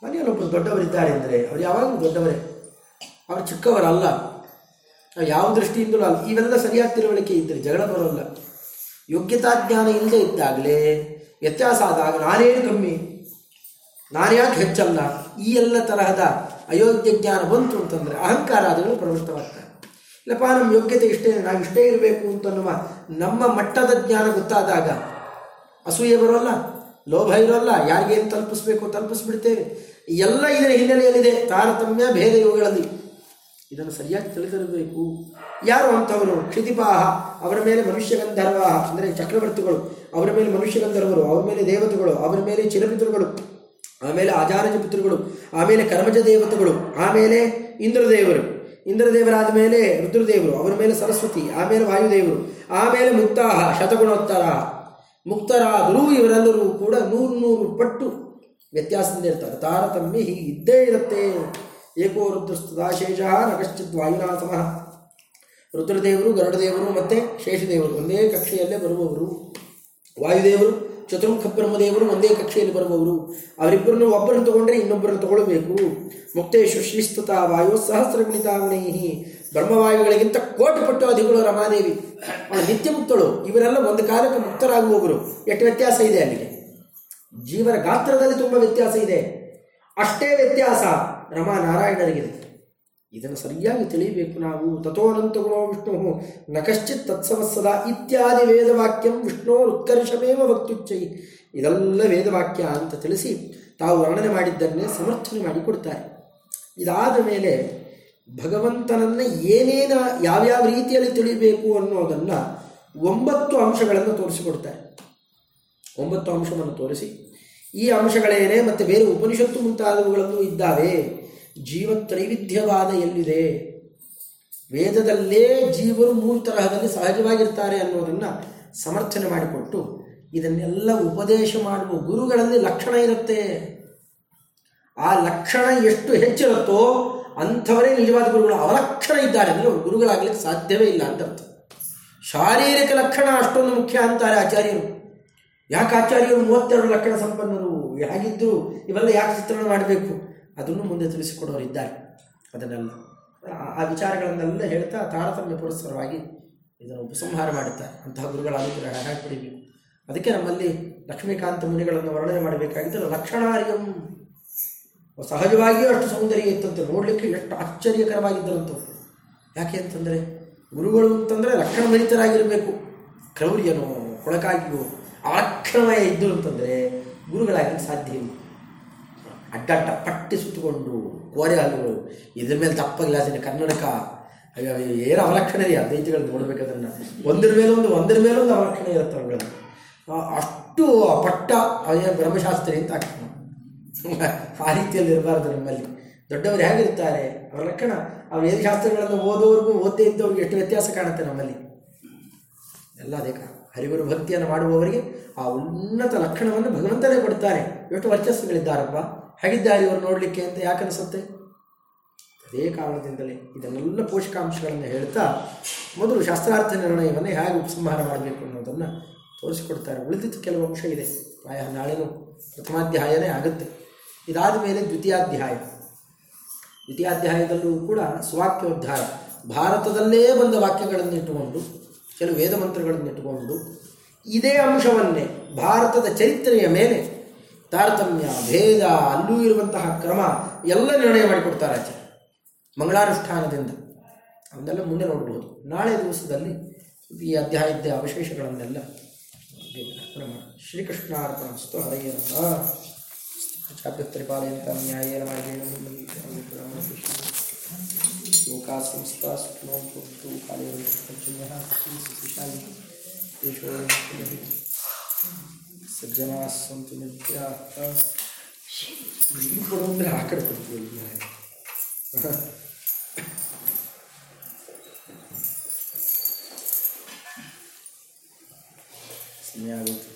ಮನೆಯಲ್ಲೊಬ್ಬರು ದೊಡ್ಡವರಿದ್ದಾರೆ ಅಂದರೆ ಅವ್ರು ಯಾವಾಗಲೂ ದೊಡ್ಡವರೇ. ಅವರು ಚಿಕ್ಕವರಲ್ಲ. ಯಾವ ದೃಷ್ಟಿಯಿಂದಲೂ ಅಲ್ಲ. ಇವೆಲ್ಲ ಸರಿಯಾದ ತಿಳುವಳಿಕೆ ಇದ್ದರೆ ಜಗಳ ಬರೋಲ್ಲ. ಯೋಗ್ಯತಾ ಜ್ಞಾನ ಇಲ್ಲದೆ ಇದ್ದಾಗಲೇ ವ್ಯತ್ಯಾಸ ಆದಾಗ ನಾನೇನು ಕಮ್ಮಿ? ನಾನ್ಯಾಕೆ ಹೆಚ್ಚಲ್ಲ? ಈ ಎಲ್ಲ ತರಹದ ಅಯೋಗ್ಯ ಜ್ಞಾನ ಬಂತು ಅಂತಂದರೆ ಅಹಂಕಾರ ಅದನ್ನು ಪ್ರವೃತ್ತವಾಗ್ತದೆ ಇಲ್ಲಪ್ಪ ನಮ್ಮ ಯೋಗ್ಯತೆ ಇಷ್ಟೇ, ನಾವು ಇಷ್ಟೇ ಇರಬೇಕು ಅಂತನ್ನುವ ನಮ್ಮ ಮಟ್ಟದ ಜ್ಞಾನ ಗೊತ್ತಾದಾಗ ಅಸೂಯೆ ಬರೋಲ್ಲ, ಲೋಭ ಇರೋಲ್ಲ. ಯಾರಿಗೇನು ತಲುಪಿಸ್ಬೇಕು ತಲುಪಿಸ್ಬಿಡ್ತೇವೆ. ಎಲ್ಲ ಇದರ ಹಿನ್ನೆಲೆಯಲ್ಲಿದೆ ತಾರತಮ್ಯ ಭೇದ ಇವುಗಳಲ್ಲಿ. ಇದನ್ನು ಸರಿಯಾಗಿ ತಿಳಿದಿರಬೇಕು. ಯಾರು ಅಂಥವರು ಕ್ಷಿತಿಪಾಹ, ಅವರ ಮೇಲೆ ಮನುಷ್ಯ ಗಂಧರ್ವ ಅಂದರೆ ಚಕ್ರವರ್ತಿಗಳು, ಅವರ ಮೇಲೆ ಮನುಷ್ಯ ಗಂಧರ್ವರು, ಅವರ ಮೇಲೆ ದೇವತೆಗಳು, ಅವರ ಮೇಲೆ ಚಿರಪಿತೃಗಳು ಆಮೇಲೆ ಆಚಾರ್ಯ ಪಿತೃಗಳು ಆಮೇಲೆ ಕರ್ಮಜ ದೇವತೆಗಳು ಆಮೇಲೆ ಇಂದ್ರದೇವರು. ಇಂದ್ರದೇವರಾದ ಮೇಲೆ ರುದ್ರದೇವರು, ಅವರ ಮೇಲೆ ಸರಸ್ವತಿ ಆಮೇಲೆ ವಾಯುದೇವರು ಆಮೇಲೆ ಮುಕ್ತಾಹ, ಶತಗುಣೋತ್ತರ. ಮುಕ್ತರಾದರೂ ಇವರೆಲ್ಲರೂ ಕೂಡ ನೂರು ನೂರು ಪಟ್ಟು ವ್ಯತ್ಯಾಸದಿಂದ ಇರ್ತಾರೆ ತಾರತಮ್ಯ ಹೀಗೆ ಇದ್ದೇ ಇರುತ್ತೆ. ಏಕೋ ರುದ್ರಸ್ತದಾಶೇಷ ನಕಶ್ಚಿತ್ ವಾಯುನಾ ಸಮಃ. ರುದ್ರದೇವರು, ಗರುಡದೇವರು ಮತ್ತು ಶೇಷದೇವರು ಒಂದೇ ಕಕ್ಷೆಯಲ್ಲೇ ಬರುವವರು. ವಾಯುದೇವರು ಚತುರ್ಮುಖ ಬ್ರಹ್ಮದೇವರು ಒಂದೇ ಕಕ್ಷೆಯಲ್ಲಿ ಬರುವವರು. ಅವರಿಬ್ಬರನ್ನು ಒಬ್ಬರನ್ನು ತಗೊಂಡ್ರೆ ಇನ್ನೊಬ್ಬರನ್ನು ತಗೊಳ್ಬೇಕು. ಮುಕ್ತೇಶು ಶ್ರೀಸ್ತುತ ವಾಯು ಸಹಸ್ರ ಗುಣಿತಾಗುಣೈ ಬ್ರಹ್ಮವಾಯುಗಳಿಗಿಂತ ಕೋಟಿ ಪಟ್ಟು ಅಧಿಗಳು ರಮಾದೇವಿ. ನಿತ್ಯ ಮುಕ್ತಳು ಇವರೆಲ್ಲ ಒಂದು ಕಾಲಕ್ಕೆ ಮುಕ್ತರಾಗುವವರು. ಎಷ್ಟು ವ್ಯತ್ಯಾಸ ಇದೆ ಅಲ್ಲಿಗೆ ಜೀವನ ಗಾತ್ರದಲ್ಲಿ ತುಂಬ ವ್ಯತ್ಯಾಸ ಇದೆ. ಅಷ್ಟೇ ವ್ಯತ್ಯಾಸ ರಮಾ ಇದನ್ನು ಸರಿಯಾಗಿ ತಿಳಿಯಬೇಕು ನಾವು. ತಥೋನಂತ ಗುಣೋ ವಿಷ್ಣು, ನ ಕಶ್ಚಿತ್ ತತ್ಸಮಸ್ಸದ ಇತ್ಯಾದಿ ವೇದವಾಕ್ಯಂ ವಿಷ್ಣು ಉತ್ಕರ್ಷಮೇವ ವಕ್ತುಚ್ಚೈ ಇದೆಲ್ಲ ವೇದವಾಕ್ಯ ಅಂತ ತಿಳಿಸಿ ತಾವು ವರ್ಣನೆ ಮಾಡಿದ್ದನ್ನೇ ಸಮರ್ಥನೆ ಮಾಡಿಕೊಡ್ತಾರೆ. ಇದಾದ ಮೇಲೆ ಭಗವಂತನನ್ನು ಏನೇನ ಯಾವ್ಯಾವ ರೀತಿಯಲ್ಲಿ ತಿಳಿಬೇಕು ಅನ್ನೋದನ್ನು ಒಂಬತ್ತು ಅಂಶಗಳನ್ನು ತೋರಿಸಿಕೊಡ್ತಾರೆ. ಒಂಬತ್ತು ಅಂಶವನ್ನು ತೋರಿಸಿ. ಈ ಅಂಶಗಳೇನೆ ಮತ್ತು ಬೇರೆ ಉಪನಿಷತ್ತು ಮುಂತಾದವುಗಳನ್ನು ಇದ್ದಾವೆ. ಜೀವತ್ರೈವಿಧ್ಯವಾದ ಎಲ್ಲಿದೆ? ವೇದದಲ್ಲೇ ಜೀವರು ಮೂರು ತರಹದಲ್ಲಿ ಸಹಜವಾಗಿರ್ತಾರೆ ಅನ್ನೋದನ್ನು ಸಮರ್ಥನೆ ಮಾಡಿಕೊಟ್ಟು ಇದನ್ನೆಲ್ಲ ಉಪದೇಶ ಮಾಡುವ ಗುರುಗಳಲ್ಲಿ ಲಕ್ಷಣ ಇರುತ್ತೆ. ಆ ಲಕ್ಷಣ ಎಷ್ಟು ಹೆಚ್ಚಿರುತ್ತೋ ಅಂಥವರೇ ನಿಜವಾದ ಗುರುಗಳು. ಅವಲಕ್ಷಣ ಇದ್ದಾರೆ ಅಂದರೆ ಗುರುಗಳಾಗಲಿಕ್ಕೆ ಸಾಧ್ಯವೇ ಇಲ್ಲ ಅಂತ ಶಾರೀರಿಕ ಲಕ್ಷಣ ಅಷ್ಟೊಂದು ಮುಖ್ಯ ಅಂತಾರೆ ಆಚಾರ್ಯರು. ಯಾಕೆ ಆಚಾರ್ಯರು ಮೂವತ್ತೆರಡು ಲಕ್ಷಣ ಸಂಪನ್ನರು ಹೇಗಿದ್ದರು ಇವೆಲ್ಲ ಯಾಕೆ ಚಿತ್ರಣ ಮಾಡಬೇಕು? ಅದನ್ನು ಮುಂದೆ ತಿಳಿಸಿಕೊಡೋರು ಇದ್ದಾರೆ. ಅದನ್ನೆಲ್ಲ ಆ- ವಿಚಾರಗಳನ್ನೆಲ್ಲ ಹೇಳ್ತಾ ತಾರತಮ್ಯ ಪುರಸ್ಕರವಾಗಿ ಇದನ್ನು ಉಪಸಂಹಾರ ಮಾಡುತ್ತಾರೆ. ಅಂತಹ ಗುರುಗಳ ಅನುಗ್ರಹ ಹೇಗೆ ಪಡಿಬೇಕು. ಅದಕ್ಕೆ ನಮ್ಮಲ್ಲಿ ಲಕ್ಷ್ಮೀಕಾಂತ ಮುನಿಗಳನ್ನು ವರ್ಣನೆ ಮಾಡಬೇಕಾಗಿದ್ದರೆ ಲಕ್ಷಣಾರ್ಯಂ. ಸಹಜವಾಗಿಯೂ ಅಷ್ಟು ಸೌಂದರ್ಯ ಇತ್ತಂತೆ. ನೋಡಲಿಕ್ಕೆ ಎಷ್ಟು ಆಶ್ಚರ್ಯಕರವಾಗಿದ್ದರಂತ ಯಾಕೆ ಅಂತಂದರೆ ಗುರುಗಳು ಅಂತಂದರೆ ಲಕ್ಷಣಭರಿತರಾಗಿರಬೇಕು ಕ್ರೌರ್ಯನೋ, ಕೊಳಕಾಗಿಯೋ ಅಲಕ್ಷಣಮಯ ಇದ್ದು ಅಂತಂದರೆ ಗುರುಗಳಾಗಲಿಕ್ಕೆ ಸಾಧ್ಯ ಇಲ್ಲ. ಅಡ್ಡಡ್ಡ ಪಟ್ಟಿ ಸುತ್ತಕೊಂಡು ಕೋರೆ ಹಲ್ಲುಗಳು ಇದ್ರ ಮೇಲೆ ತಪ್ಪಾಗಿಲ್ಲ ಕನ್ನಡಕ ಏನು ಅವಲಕ್ಷಣ ರೀ? ಅದೈತಿಗಳು ನೋಡ್ಬೇಕಾದ್ರನ್ನ ಒಂದ್ರ ಮೇಲೊಂದು ಒಂದರ ಮೇಲೊಂದು ಅವಲಕ್ಷಣ ಇರುತ್ತೆ ಅವುಗಳು ಅಷ್ಟು ಪಟ್ಟ ಅವೇ ಬ್ರಹ್ಮಶಾಸ್ತ್ರಿ ಅಂತ ಆಗ್ತದೆ ಆ ರೀತಿಯಲ್ಲಿ ಇರಬಾರ್ದು ನಮ್ಮಲ್ಲಿ. ದೊಡ್ಡವರು ಹೇಗಿರ್ತಾರೆ? ಅವರ ಲಕ್ಷಣ, ಅವ್ರು ಏನು ಶಾಸ್ತ್ರಗಳನ್ನು ಓದೋವರೆಗೂ ಓದದೇ ಇದ್ದವ್ರಿಗೆ ಎಷ್ಟು ವ್ಯತ್ಯಾಸ ಕಾಣುತ್ತೆ ನಮ್ಮಲ್ಲಿ? ಎಲ್ಲ ಅದೇ ಕಾರಣ. ಹರಿಗುರು ಭಕ್ತಿಯನ್ನು ಮಾಡುವವರಿಗೆ ಆ ಉನ್ನತ ಲಕ್ಷಣವನ್ನು ಭಗವಂತನೇ ಕೊಡ್ತಾನೆ ಎಷ್ಟು ವರ್ಚಸ್ಸುಗಳಿದ್ದಾರಪ್ಪ. ಹೇಗಿದ್ದಾರೆ ಇವರು ನೋಡಲಿಕ್ಕೆ ಅಂತ ಯಾಕನ್ನಿಸುತ್ತೆ ಅದೇ ಕಾರಣದಿಂದಲೇ ಇದನ್ನೆಲ್ಲ ಪೋಷಕಾಂಶಗಳನ್ನು ಹೇಳ್ತಾ ಮೊದಲು ಶಾಸ್ತ್ರಾರ್ಥ ನಿರ್ಣಯವನ್ನು ಹೇಗೆ ಉಪಸಂಹಾರ ಮಾಡಬೇಕು ಅನ್ನೋದನ್ನು ತೋರಿಸಿಕೊಡ್ತಾರೆ. ಉಳಿದಿದ್ದು ಕೆಲವು ಅಂಶ ಇದೆ. ಪ್ರಾಯ ನಾಳೆನೂ ಪ್ರಥಮಾಧ್ಯಾಯನೇ ಆಗುತ್ತೆ. ಇದಾದ ಮೇಲೆ ದ್ವಿತೀಯಾಧ್ಯಾಯ. ದ್ವಿತೀಯಾಧ್ಯಾಯದಲ್ಲೂ ಕೂಡ ಸ್ವಾಕ್ಯೋದ್ಧಾರ. ಭಾರತದಲ್ಲೇ ಬಂದ ವಾಕ್ಯಗಳನ್ನು ಇಟ್ಟುಕೊಂಡು ಕೆಲವು ವೇದ ಮಂತ್ರಗಳನ್ನು ಇಟ್ಟುಕೊಂಡು ಇದೇ ಅಂಶವನ್ನೇ ಭಾರತದ ಚರಿತ್ರೆಯ ಮೇಲೆ ತಾರತಮ್ಯ, ಭೇದ ಅಲ್ಲೂ ಇರುವಂತಹ ಕ್ರಮ ಎಲ್ಲ ನಿರ್ಣಯ ಮಾಡಿಕೊಡ್ತಾರೆ ಆಚೆ ಮಂಗಳಾನುಷ್ಠಾನದಿಂದ ಅವನ್ನೆಲ್ಲ ಮುಂದೆ ನೋಡ್ಬೋದು. ನಾಳೆ ದಿವಸದಲ್ಲಿ ಈ ಅಧ್ಯಾಯದ ಅವಶೇಷಗಳನ್ನೆಲ್ಲ ಮಾಡಿ ಶ್ರೀಕೃಷ್ಣಾರ್ಪಣಸ್ತು ಹರೆಯ ಚಾಪ್ಯ ಪರಿಪಾಲಯಂತ ನ್ಯಾಯೇನ ಮಾರ್ಗೇಣ ಲೋಕಾ ಸಂಸ್ಥಾ ಸುಖಿನೋ ಭವಂತು ಕಾಲೇ ಪಂಚಮ್ಯಃ ಸುಶಾಲಿ ಯಶೋ ಸಜ್ಜನಾ ಸಂತು ನಿತ್ಯಾಃ ಇಲ್ಲಿ ಕೊಡು ಅಂದರೆ ಆ ಕಡೆ ಕೊಡ್ತೀವಿ ಸಮಯ ಆಗುತ್ತೆ